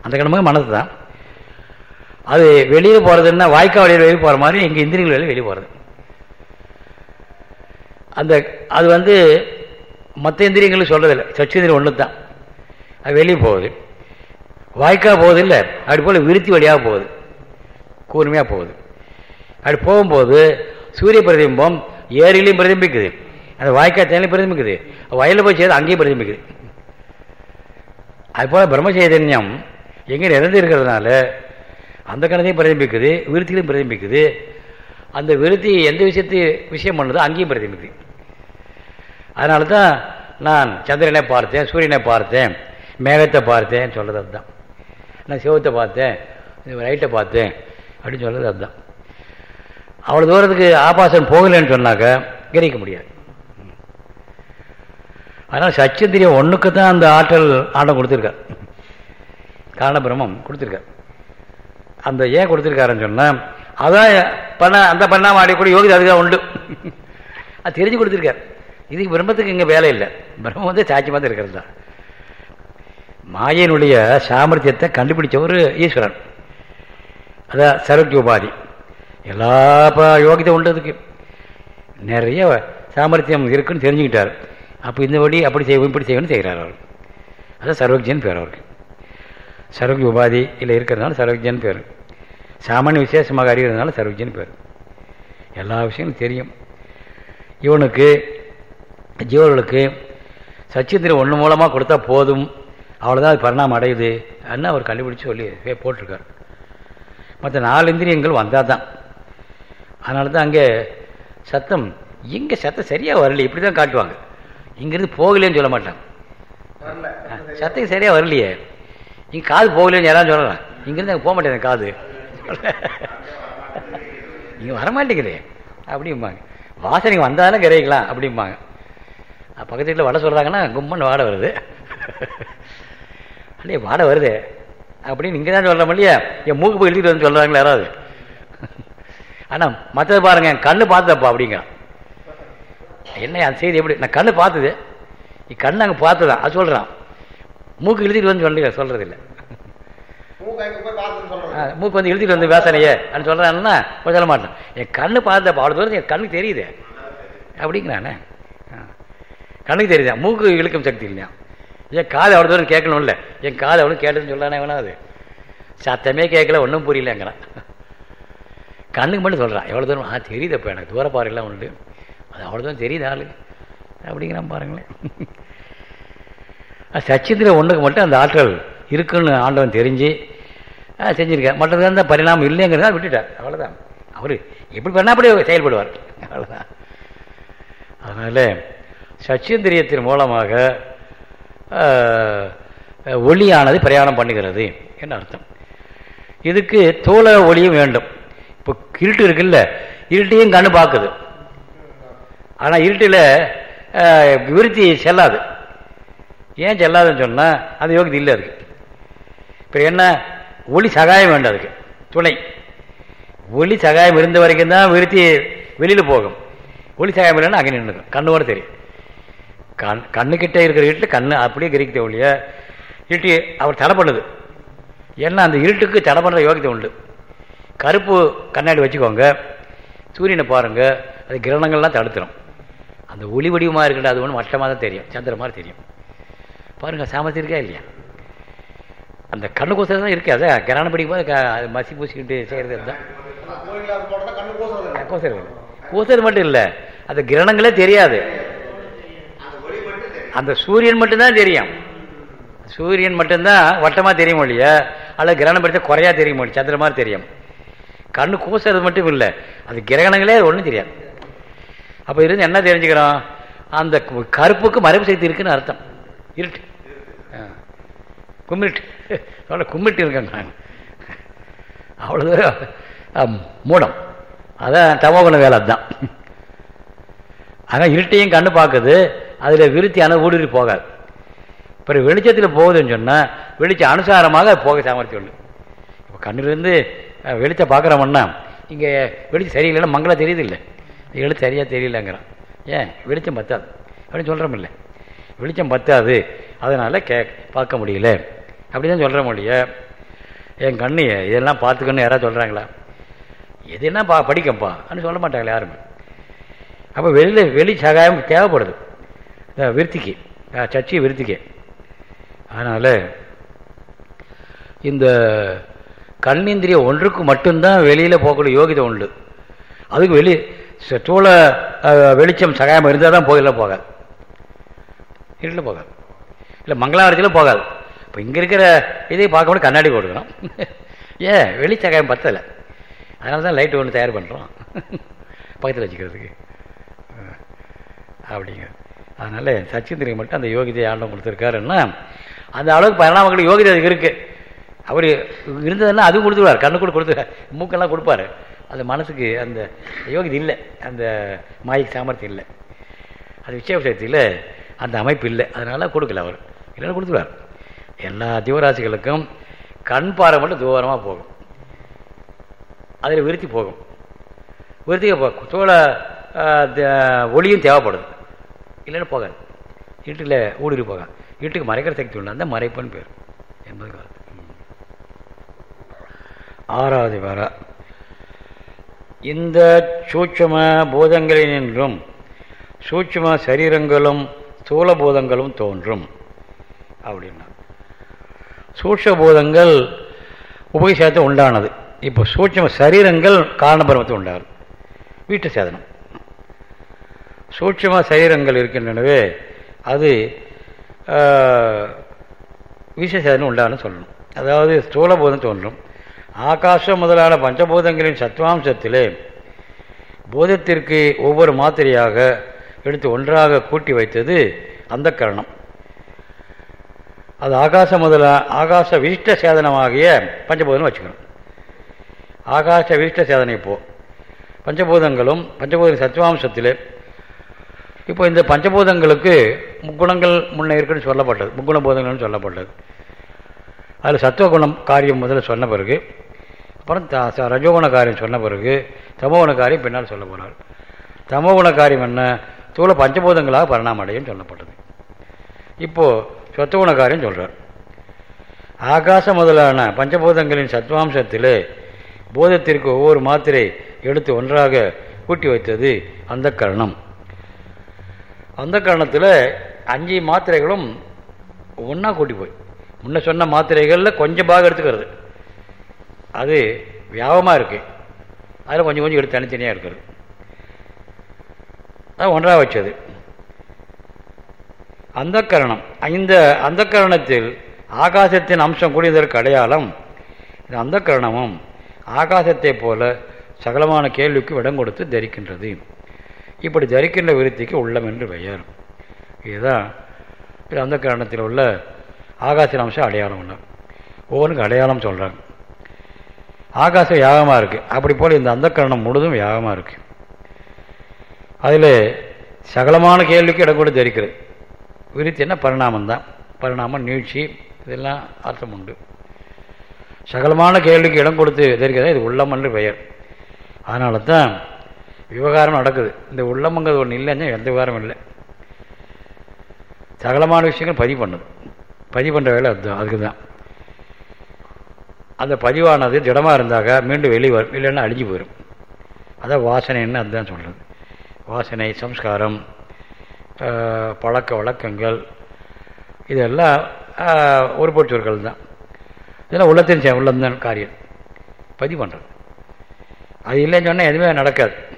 அந்த காரணமாக மனசு தான். அது வெளியே போகிறதுன்னா வாய்க்கா வழியில் வெளியே போகிற மாதிரி இங்கே இந்திரியங்கள் வழியில் வெளியே போகிறது அந்த அது வந்து மற்ற இந்திரியங்களும் சொல்கிறதில்ல சச்சிந்திரியம் ஒன்று தான் அது வெளியே போகுது. வாய்க்கால் போகுது இல்லை அப்படி போல் விருத்தி வழியாக போகுது. கூர்மையாக போகுது. அப்படி போகும்போது சூரிய பிரதிபிம்பம் ஏரியிலையும் பிரதிபிக்குது அந்த வாய்க்கால் தேனிலையும் பிரதிபிக்குது வயலில் போய் சேர்ந்து அங்கேயும் பிரதிபிக்குது அதுபோல் பிரம்ம சைதன்யம் எங்கே நிறைந்து இருக்கிறதுனால அந்த கணத்தையும் பிரதிபிக்குது விருத்திகளையும் பிரதிபிக்குது அந்த விருத்தி எந்த விஷயத்தை விஷயம் பண்ணுதோ அங்கேயும் பிரதிபிக்குது அதனால தான் நான் சந்திரனை பார்த்தேன் சூரியனை பார்த்தேன் மேகத்தை பார்த்தேன் சொல்கிறது அதுதான். நான் சிவத்தை பார்த்தேன் ரைட்டை பார்த்தேன் அப்படின்னு சொல்கிறது அதுதான். அவ்வளோ தூரத்துக்கு ஆபாசம் போகலைன்னு சொன்னாக்க கிரகிக்க முடியாது. அதனால் சச்சந்திரிய ஒன்றுக்கு தான் அந்த ஆற்றல் ஆண்டம் கொடுத்துருக்கார். காரண பிரம்மம் கொடுத்துருக்கார். அந்த ஏன் கொடுத்துருக்காருன்னு சொன்னால் அதான் பண்ண அந்த பண்ணாமல் ஆடியக்கூடிய யோகி அதுதான் உண்டு. அது தெரிஞ்சு கொடுத்துருக்கார். இதுக்கு பிரம்மத்துக்கு இங்கே வேலை இல்லை. பிரம்மம் வந்து சாட்சியமாக தான் இருக்கிறது தான். மாயனுடைய சாமர்த்தியத்தை கண்டுபிடிச்சவர் ஈஸ்வரன். அதான் சரோக்கிய உபாதி. எல்லா ப- உண்டதுக்கு உண்டு நிறைய சாமர்த்தியம் இருக்குன்னு தெரிஞ்சுக்கிட்டார். அப்போ இந்த வழி அப்படி செய்வோம் இப்படி செய்வோம்னு செய்கிறார் அவர். அதான் சர்வஜன் பேர் அவருக்கு. சர்வஜ உபாதி இல்லை இருக்கிறதுனால சர்வஜன் பேர். சாமானிய விசேஷமாக அறிகிறதுனால சர்வஜன் பேர். எல்லா விஷயங்களும் தெரியும். இவனுக்கு ஜீவர்களுக்கு சச்சிந்திரன் ஒன்று மூலமாக கொடுத்தா போதும். அவ்வளோதான் அது பரிணாமம் அடையுது. அன்னு அவர் கண்டுபிடிச்சு சொல்லி போட்டிருக்கார். மற்ற நாலு இந்திரியங்கள் வந்தால் தான் அதனால தான் அங்கே சத்தம் இங்கே சத்தம் சரியாக வரல இப்படி தான் காட்டுவாங்க. இங்கேருந்து போகலேன்னு சொல்ல மாட்டாங்க. சத்தம் சரியாக வரலையே. இங்கே காது போகலன்னு யாராவது சொல்லலாம். இங்கேருந்து அங்கே போக மாட்டேன் காது. இங்கே வரமாட்டேங்குது. அப்படிம்பாங்க. வாசனைக்கு வந்தாலும் கிரகிக்கலாம் அப்படிம்பாங்க. பக்கத்து வீட்டில் வடை சொல்கிறாங்கன்னா கும்மன் வாடை வருது. அடே வாடை வருது. அப்படின்னு இங்கே தான் சொல்கிறோம் இல்லையா? என் மூக்கு போய் எழுதிட்டு வந்து சொல்கிறாங்களே யாராவது. ஆனால் மற்றது பாருங்க என் கண்ணு பார்த்தப்பா அப்படிங்கிறான் என்ன அந்த செய்தி எப்படி? நான் கண்ணு பார்த்தது. நீ கண்ணு அங்கே பார்த்து தான் அது சொல்கிறான் மூக்கு எழுதிட்டு வந்து சொல்லுங்க சொல்கிறது இல்லை மூக்கு வந்து எழுதிட்டு வந்து வேசனையே அப்படின்னு சொல்கிறான்னா சொல்ல மாட்டேன். என் கண்ணு பார்த்தப்பா அவ்வளோ தூரம் என் கண்ணுக்கு தெரியுது. அப்படிங்கிறானே. கண்ணுக்கு தெரியுதா? மூக்கு இழுக்கும் சக்தி இல்லையா? என் காது அவ்வளோ தூரம் கேட்கணும்ல? என் காது அவ்வளோ கேட்டதுன்னு சொல்லானே வேணா அது? சத்தமே கேட்கல ஒன்றும் புரியலங்கிறான். கண்ணுக்கு மட்டும் சொல்கிறான் எவ்வளோ தூரம்? ஆ தெரியுது இப்போ எனக்கு தூர பாறையெல்லாம் உண்டு. அது அவ்வளோ தூரம் தெரியுது ஆளு. அப்படிங்கிறான் பாருங்களேன். சச்சிந்திர ஒன்றுக்கு மட்டும் அந்த ஆற்றல் இருக்குன்னு ஆண்டவன் தெரிஞ்சு ஆ, செஞ்சிருக்கார் மற்றது அந்த பரிணாமம் இல்லைங்கிறதா விட்டுட்டார். அவ்வளோதான் அவர் எப்படி பண்ணால் அப்படி செயல்படுவார். அவ்வளோதான் அதனால் சச்சேந்திரியத்தின் மூலமாக ஒளியானது பிரயாணம் பண்ணுகிறது என்ன அர்த்தம்? இதுக்கு தோல ஒளியும் வேண்டும். இப்போ இருட்டு இருக்குல்ல இருட்டையும் கண்ணு பார்க்குது. ஆனால் இருட்டில் விருத்தி செல்லாது. ஏன் செல்லாதுன்னு சொன்னால் அது யோகத்து இல்லை அதுக்கு. இப்போ என்ன? ஒளி சகாயம் வேண்டும் அதுக்கு துணை. ஒளி சகாயம் இருந்த வரைக்கும் தான் விருத்தி வெளியில் போகும். ஒளி சகாயம் இல்லைன்னா அங்கே நின்றுக்கும். கண்ணோட தெரியும். கண் கண்ணுக்கிட்ட இருக்கிற இருட்டு கண்ணு அப்படியே கிரிக்கிட்ட ஒழிய இருட்டு அவர் தடை பண்ணுது. ஏன்னா அந்த இருட்டுக்கு தடை பண்ணுற யோகிதை உண்டு. கருப்பு கண்ணாடி வச்சுக்கோங்க. சூரியனை பாருங்கள் அது கிரணங்கள்லாம் தடுத்துரும். அந்த ஒளி வடிவமாக இருக்கின்ற அது ஒன்று மட்டமாக தான் தெரியும். சந்திர மாதிரி தெரியும். பாருங்கள் சாமர்த்தியம் இருக்கா இல்லையா? அந்த கண்ணு கோசம் தான் இருக்கு. அதான் கிராணம் படிக்கும் போது க- அது மசி பூசிக்கிட்டு செய்கிறது தான். கோசம் கூசது மட்டும் இல்லை. அந்த கிரணங்களே தெரியாது. அந்த சூரியன் மட்டும்தான் தெரியும். சூரியன் மட்டும்தான் வட்டமாக தெரியும் இல்லையா? அல்லது கிரகணம் படித்தா குறையா தெரியும் இல்லையா? சந்திர மாதிரி தெரியும். கண்ணு கூசுறது மட்டும் இல்லை. அது கிரகணங்களே ஒன்றும் தெரியாது. அப்போ இருந்து என்ன தெரிஞ்சுக்கிறோம்? அந்த கருப்புக்கு மறைவு சக்தி இருக்குன்னு அர்த்தம். இருட்டு. ஆ. கும்மிட்டு சொல்ல கும்மிட்டு இருக்கேன் நான். அவ்வளோ தூரம் மூடம். அதான் தமோகுண வேலை அதுதான். ஆனால் இருட்டையும் கண்ணு பார்க்குது. அதில் விருத்தி ஆனால் ஊடுருவி போகாது. இப்போ வெளிச்சத்தில் போகுதுன்னு சொன்னால் வெளிச்சம் அனுசாரமாக போக சாமர்த்தியம் உண்டு. இப்போ கண்ணிலிருந்து வெளிச்சம் பார்க்குறோம்னா இங்கே வெளிச்சம் சரியில்லைன்னா மங்களம் தெரியுது இல்லை எழுத்து சரியாக தெரியலங்கிறான். ஏன்? வெளிச்சம் பத்தாது. அப்படின்னு சொல்கிறோம் இல்லை. வெளிச்சம் பத்தாது. அதனால் கே பார்க்க முடியல. அப்படி தான் சொல்கிற முடிய என் கண்ணு இதெல்லாம் பார்த்துக்கணும் யாராவது சொல்கிறாங்களா எதுனா பா படிக்கப்பா அப்படின்னு சொல்ல மாட்டாங்களே யாருமே. அப்போ வெளியில் வெளி சகாயம் தேவைப்படுது. விருத்திக்கு. அஹ், சர்ச்சை விருத்திக்கு. அதனால் இந்த கண்ணிந்திரியம் ஒன்றுக்கு மட்டும்தான் வெளியில் போகக்கூடிய யோகிதை உண்டு. அதுக்கு வெளி தூள வெளிச்சம் சகாயம் இருந்தால் தான் போகல போகாது. இருட்டில் போகாது. இல்லை மங்களாரத்திலும் போகாது. இப்போ இங்கே இருக்கிற இதை பார்க்க முடியும் கண்ணாடி கொடுக்கணும் ஏன்? வெளி சகாயம் பத்தலை. அதனால தான் லைட் ஒன்று தயார் பண்ணுறோம் பக்கத்தில் வச்சுக்கிறதுக்கு. அப்படிங்கிறது அப்படிங்க. அதனால் சச்சிந்திரிக்கு மட்டும் அந்த யோகிதையை ஆண்டவன் கொடுத்துருக்காருன்னா அந்த அளவுக்கு பரிணாமங்களுக்கு யோகிதை அதுக்கு இருக்குது அவர் இருந்ததுன்னா அதுவும் கொடுத்துருவார் கண்ணு கூட கொடுத்துருவார் மூக்கெல்லாம் கொடுப்பாரு. அந்த மனசுக்கு அந்த யோகிதை இல்லை அந்த மாய்க்கு சாமர்த்தியம் இல்லை. அது விஷயத்தில் அந்த அமைப்பு இல்லை அதனால் கொடுக்கல அவர். இல்லைன்னா கொடுத்துருவார். எல்லா ஜீவராசிகளுக்கும் கண் பாறை மட்டும் தூரமாக போகும். அதில் விருத்தி போகும். விருத்திக்கு போ தோள ஒளியும் தேவைப்படுது. இல்லைன்னா போகாது. வீட்டில் ஊடுருவி போகாது. வீட்டுக்கு மறைக்கிற சக்தி உண்டு அந்த மறைப்புன்னு பேர். என்பது கருத்து. ஆறாவது வர. இந்த சூட்சம பூதங்களினின்றும் சூட்சம சரீரங்களும் ஸ்தூல பூதங்களும் தோன்றும். அப்படின்னா சூட்ச பூதங்கள் உண்டானது. இப்போ சூட்சம சரீரங்கள் காரணபரமத்தை உண்டாகும். வீட்டு சேதனம். சூட்சும சரீரங்கள் இருக்கின்றனவே அது விசேஷன்னு உண்டான சொல்லணும். அதாவது ஸ்தூலபூதம் தோன்றும். ஆகாசம் முதலான பஞ்சபூதங்களின் சத்வாம்சத்திலே பூதத்திற்கு ஒவ்வொரு மாத்திரையாக எடுத்து ஒன்றாக கூட்டி வைத்தது அந்த கரணம். அது ஆகாச முதல ஆகாச விசிஷ்ட சேதனமாகிய பஞ்சபூதம் வச்சுக்கணும். ஆகாச விசிஷ்ட சேதனை இப்போ. பஞ்சபூதங்களும் பஞ்சபூத சத்வாம்சத்திலே இப்போ இந்த பஞ்சபூதங்களுக்கு முக்குணங்கள் முன்னே இருக்குன்னு சொல்லப்பட்டது. முக்குண பூதங்கள்னு சொல்லப்பட்டது. அதில் சத்துவகுணம் காரியம் முதல்ல சொன்ன பிறகு அப்புறம் த ரஜோகுண காரியம் சொன்ன பிறகு தமோகுண காரியம் பின்னால் சொல்ல போனார். தமோகுண காரியம் என்ன? தூள பஞ்சபூதங்களாக பரிணாமடையும் சொல்லப்பட்டது. இப்போது சத்துவகுண காரியம் சொல்கிறார் ஆகாசம் முதலான பஞ்சபூதங்களின் சத்வாம்சத்திலே பூதத்திற்கு ஒவ்வொரு மாத்திரை எடுத்து ஒன்றாக கூட்டி வைத்தது அந்த கரணம். அந்த காரணத்தில் அஞ்சு மாத்திரைகளும் ஒன்றா கூட்டி போய். முன்ன சொன்ன மாத்திரைகளில் கொஞ்சம் பாகம் எடுத்துக்கிறது. அது வியாபமாக இருக்குது அதில் கொஞ்சம் கொஞ்சம் எடுத்து தனித்தனியாக இருக்கிறது அது ஒன்றாக வச்சது. அந்த கரணம் இந்த அந்த கரணத்தில் ஆகாசத்தின் அம்சம் கூடியதற்கு அடையாளம் இந்த அந்த கரணமும் ஆகாசத்தை போல சகலமான கேள்விக்கு இடம் கொடுத்து தரிக்கின்றது. இப்படி தரிக்கின்ற விருத்திக்கு உள்ளம் என்று பெயர். இதுதான் அந்த கரணத்தில் உள்ள ஆகாசின் அம்சம் அடையாளம் உள்ள ஒவ்வொன்றுக்கு அடையாளம் சொல்கிறாங்க ஆகாசம் யாகமாக இருக்குது அப்படி போல் இந்த அந்த கரணம் முழுதும் யாகமாக இருக்குது அதில் சகலமான கேள்விக்கு இடம் கொடுத்து தெரிக்கிறது விருத்தின்னா பரிணாமம் தான். பரிணாமம் நீழ்ச்சி இதெல்லாம் அர்த்தம் உண்டு. சகலமான கேள்விக்கு இடம் கொடுத்து தெரிகிறது இது உள்ளம் என்று பெயர். அதனால தான் விவகாரம் நடக்குது. இந்த உள்ளம்ங்கிறது ஒன்று இல்லைன்னா எந்த விவகாரம் இல்லை. சகலமான விஷயங்கள் பதிவு பண்ணுது. பதிவு பண்ணுற வேலை அதுதான் அதுக்கு தான் அந்த பதிவானது திடமாக இருந்தாக மீண்டும் வெளியே வரும் இல்லைன்னா அழிஞ்சு போயிடும் அதான் வாசனைன்னு அதுதான் சொல்கிறது வாசனை சம்ஸ்காரம் பழக்க வழக்கங்கள் இதெல்லாம் ஒரு ஒருபட்சவர்கள் தான். இதெல்லாம் உள்ளத்தின் செ- உள்ளம்தான் காரியம். பதிவு பண்ணுறது அது இல்லைன்னு சொன்னால் எதுவுமே நடக்காது.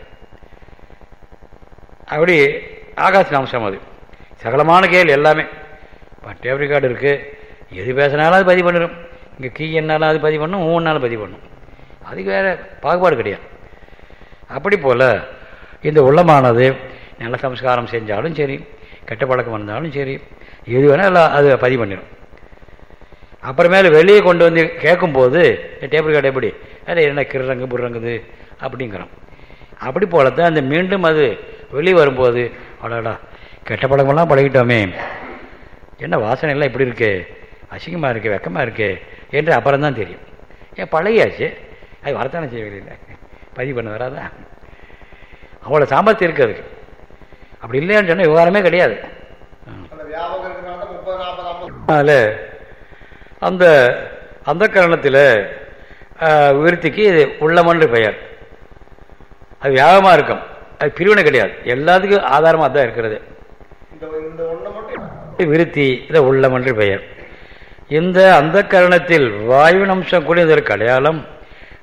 அப்படி ஆகாச அம்சம் அது. சகலமான கேள்வி எல்லாமே. டேப் ரெக்கார்டு இருக்குது எது பேசினாலும் அது பதிவு பண்ணிடும் இங்கே கீ என்னாலும் அது பதிவு பண்ணும் ஊன்னாலும் பதிவு பண்ணும். அதுக்கு வேறு பாகுபாடு கிடையாது. அப்படி போல் இந்த உள்ளமானது நல்ல சம்ஸ்காரம் செஞ்சாலும் சரி கெட்ட பழக்கம் இருந்தாலும் சரி எது வேணால் எல்லாம் அது பதிவு பண்ணிடும் அப்புறமேல வெளியே கொண்டு வந்து கேட்கும்போது டேபிள் கார்டு எப்படி? அது என்ன கிருறங்கு புர்றங்குது அப்படிங்கிறோம் அப்படி போல தான் அந்த மீண்டும் அது வெளியே வரும்போது அடாடா கெட்ட பழக்கமெல்லாம் பழகிட்டோமே. என்ன வாசனை எல்லாம் இப்படி இருக்கு? அசிங்கமாக இருக்குது வெக்கமாக இருக்குது என்று அப்புறம் தான் தெரியும். ஏன் பழகியாச்சு. அது வரத்தானே செய்யவில்லை பதிவு பண்ண வராதா? அவ்வளோ சாமர்த்தியம் இருக்குது அதுக்கு. அப்படி இல்லைன்னு சொன்னால் விவகாரமே கிடையாது. அந்த அதில் அந்த அந்த கரணத்தில் விருத்திக்கு இது உள்ளமன்று பெயர். அது வியாபகமாக இருக்கும். அது பிரிவினை கிடையாது. எல்லாத்துக்கும் ஆதாரமாக தான் இருக்கிறது. விருத்தி இதை உள்ளமன்று பெயர். இந்த அந்த கரணத்தில் வாயுவின் அம்சம் கூடியதற்கு அடையாளம்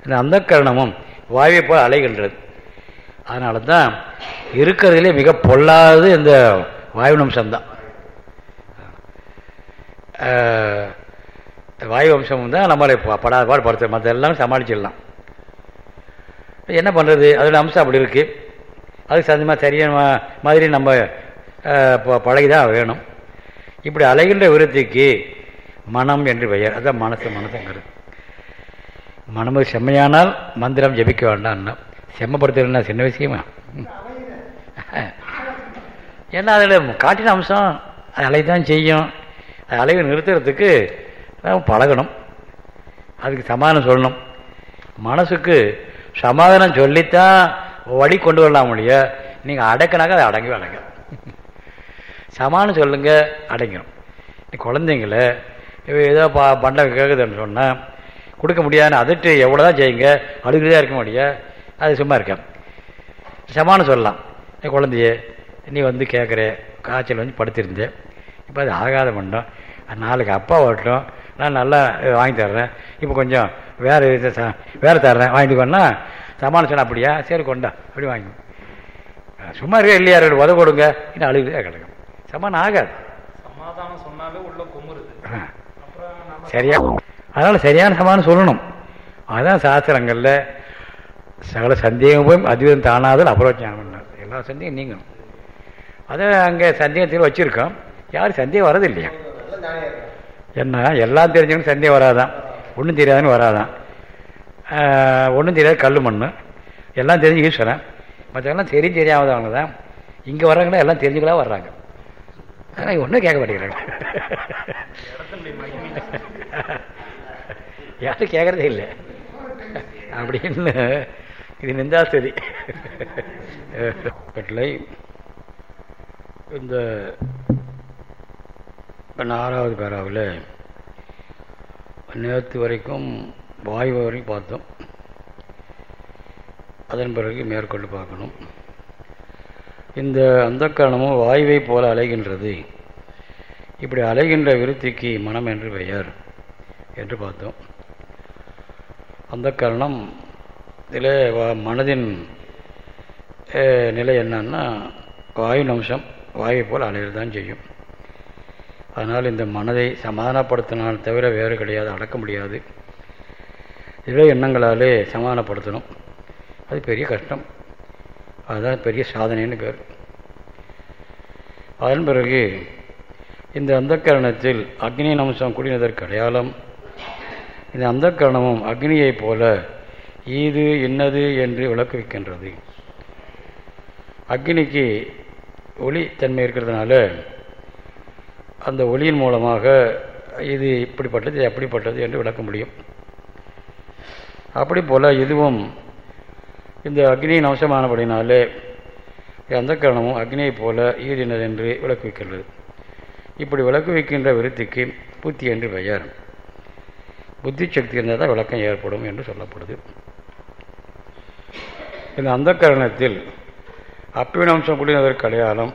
இந்த அந்த கரணமும் வாயுவை போல் அலைகின்றது. அதனால தான் இருக்கிறதுலே மிக பொல்லாதது இந்த வாயுவின் அம்சம்தான். வாயு அம்சம் தான் நம்மளை படாத பாடு படுத்த மற்ற எல்லாம் சமாளிச்சிடலாம். என்ன பண்ணுறது அதோட அம்சம் அப்படி இருக்குது அதுக்கு சந்தமாக சரியான மாதிரி நம்ம பழகி தான் வேணும். இப்படி அலைகின்ற விருத்திக்கு மனம் என்று பெயர். அதான் மனசு மனசுங்கிறது. மனமு செம்மையானால் மந்திரம் ஜபிக்க வேண்டாம்னா செம்மப்படுத்துறதுன்னா சின்ன விஷயமா? ஏன்னா அதில் காட்டின அம்சம். அது அலைதான் செய்யும். அது அலைவை நிறுத்துறதுக்கு பழகணும். அதுக்கு சமாதானம் சொல்லணும். மனசுக்கு சமாதானம் சொல்லித்தான் வழி கொண்டு வரலாம் முடிய நீங்கள் அடக்கினாக்க அதை அடங்கவே அடங்க சமான்னு சொல்லுங்க அடங்கிடும் குழந்தைங்கள இவ ஏதோ பா பண்டை கேட்குதுன்னு சொன்னால் கொடுக்க முடியாதுன்னு அதட்டு எவ்வளோ தான் செய்யுங்க அழுகிறதா இருக்க முடியா அது சும்மா இருக்க. சமானம் சொல்லலாம். என் குழந்தைய நீ வந்து கேட்குற காய்ச்சல் வந்து படுத்திருந்தேன் இப்போ அது ஆகாத பண்ணோம் நாளைக்கு அப்பா வரட்டும். நான் நல்லா வாங்கி தர்றேன். இப்போ கொஞ்சம் வேறு வேறு தர்றேன். வாங்கிட்டு பண்ணா சமாதானம் சொன்ன அப்படியா? சரி கொண்டா. அப்படி வாங்கி. சும்மா இருக்கே இல்லையா? ரெண்டு உத கொடுங்க இன்னும் அழுகுதே கிடக்கும். சமாதானம் ஆகாது. சமாதானம் சொன்னாலே உள்ள குமுறுது. சரியா? அதனால் சரியான சமாதானம் சொல்லணும். அதுதான் சாஸ்திரங்களில் சகல சந்தேகம் போய் அதுவும் தானாதல் அபரோஜானம் எல்லா சந்தேகம் நீங்கணும். அதை அங்கே சந்தேகத்தில் வச்சுருக்கோம். யாரும் சந்தேகம் வரது இல்லையா என்ன எல்லாம் தெரிஞ்சவனுக்கு சந்தேகம் வராதான். ஒன்றும் தெரியாதுன்னு வராதான். ஒன்றும் தெரியாது கல் மண் எல்லாம் தெரிஞ்சு ஈஸ்வரன். மற்றவங்களாம் தெரியும் தெரியாதவங்க தான் இங்கே வர்றவங்களாம் எல்லாம் தெரிஞ்சுக்கலாம் வர்றாங்க. ஆனால் ஒன்றும் கேட்க மாட்டேங்கிறாங்க. யாரும் கேட்கறதே இல்லை. அப்படின்னு இது நின்றா சரி. கட்டளை இந்த ஆறாவது பேராவில் நேற்று வரைக்கும் வாயு வரைக்கும் பார்த்தோம். அதன் பிறகு மேற்கொண்டு பார்க்கணும். இந்த அந்த காரணமும் வாயுவை போல அலைகின்றது. இப்படி அலைகின்ற விருத்திக்கு மனம் என்று பெயர் என்று பார்த்தோம். அந்த காரணம் இதில் மனதின் நிலை என்னன்னா வாயு அம்சம் வாயுவை போல் அலையில் தான் செய்யும். அதனால் இந்த மனதை சமாதானப்படுத்தினால் தவிர வேறு கிடையாது அடக்க முடியாது. இதில் எண்ணங்களாலே சமாதானப்படுத்தணும். அது பெரிய கஷ்டம். அதுதான் பெரிய சாதனைன்னு பேர். அதன் பிறகு இந்த அந்தக்கரணத்தில் அக்னியின் அம்சம் கூடினதற்கு அடையாளம் இந்த அந்தக்கரணமும் அக்னியைப் போல ஈது இன்னது என்று விளக்குவிக்கின்றது. அக்னிக்கு ஒளி தன்மை இருக்கிறதுனால அந்த ஒளியின் மூலமாக இது இப்படிப்பட்டது அப்படிப்பட்டது என்று விளக்க முடியும். அப்படி போல இதுவும் இந்த அக்னியின் அம்சமானபடினாலே அந்த கரணமும் அக்னியைப் போல ஈதினது என்று விளக்குவிக்கின்றது. இப்படி விளக்குவிக்கின்ற விருத்திக்கு புத்தி என்று பெயர். புத்தி சக்தி இருந்தால் தான் விளக்கம் ஏற்படும் என்று சொல்லப்படுது. இந்த அந்த கரணத்தில் அப்பின் அம்சம் கூடியதற்கு அடையாளம்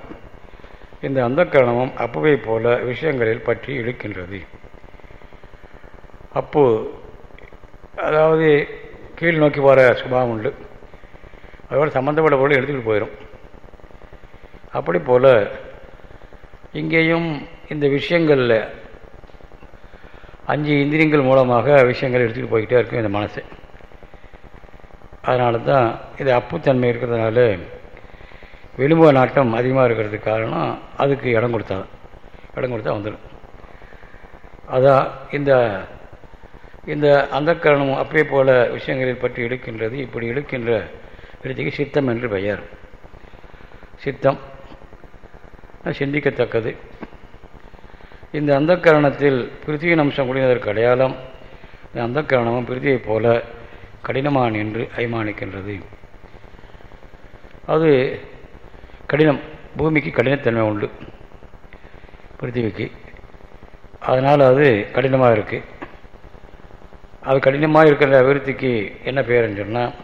இந்த அந்த கரணமும் அப்புவை போல விஷயங்களில் பற்றி இழுக்கின்றது. அப்போது அதாவது கீழ் நோக்கி போகிற சுபாவம் உண்டு. அதோட சம்மந்தப்பட்ட பொருள் எடுத்துக்கிட்டு போயிடும் அப்படி போல் இங்கேயும் இந்த விஷயங்களில் அஞ்சு இந்திரியங்கள் மூலமாக விஷயங்கள் எடுத்துகிட்டு போய்கிட்டே இருக்கும் இந்த மனசு. அதனால தான் இது அப்புத்தன்மை இருக்கிறதுனால வெளிமுக நாட்டம் அதிகமாக இருக்கிறதுக்கு காரணம் அதுக்கு இடம் கொடுத்தா இடம் கொடுத்தா வந்துடும். அதான் இந்த இந்த அந்த கரணம் அப்பே போல விஷயங்களை பற்றி இழுக்கின்றது இப்படி இழுக்கின்ற விருத்திக்கு சித்தம் என்று பெயர். சித்தம் சிந்திக்கத்தக்கது. இந்த அந்த கரணத்தில் அம்சம் குடிவதற்கு அடையாளம் இந்த அந்த கரணமும் போல கடினமான் என்று அய்மானிக்கின்றது அது கடினம் பூமிக்கு கடினத்தன்மை உண்டு பிருத்திவிக்கு. அதனால் அது கடினமாக இருக்குது அது கடினமாக இருக்கிற அபிவிருத்திக்கு என்ன பேருன்னு சொன்னால்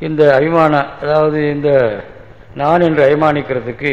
இந்த அபிமான அதாவது இந்த நான் என்று அபிமானிக்கிறதுக்கு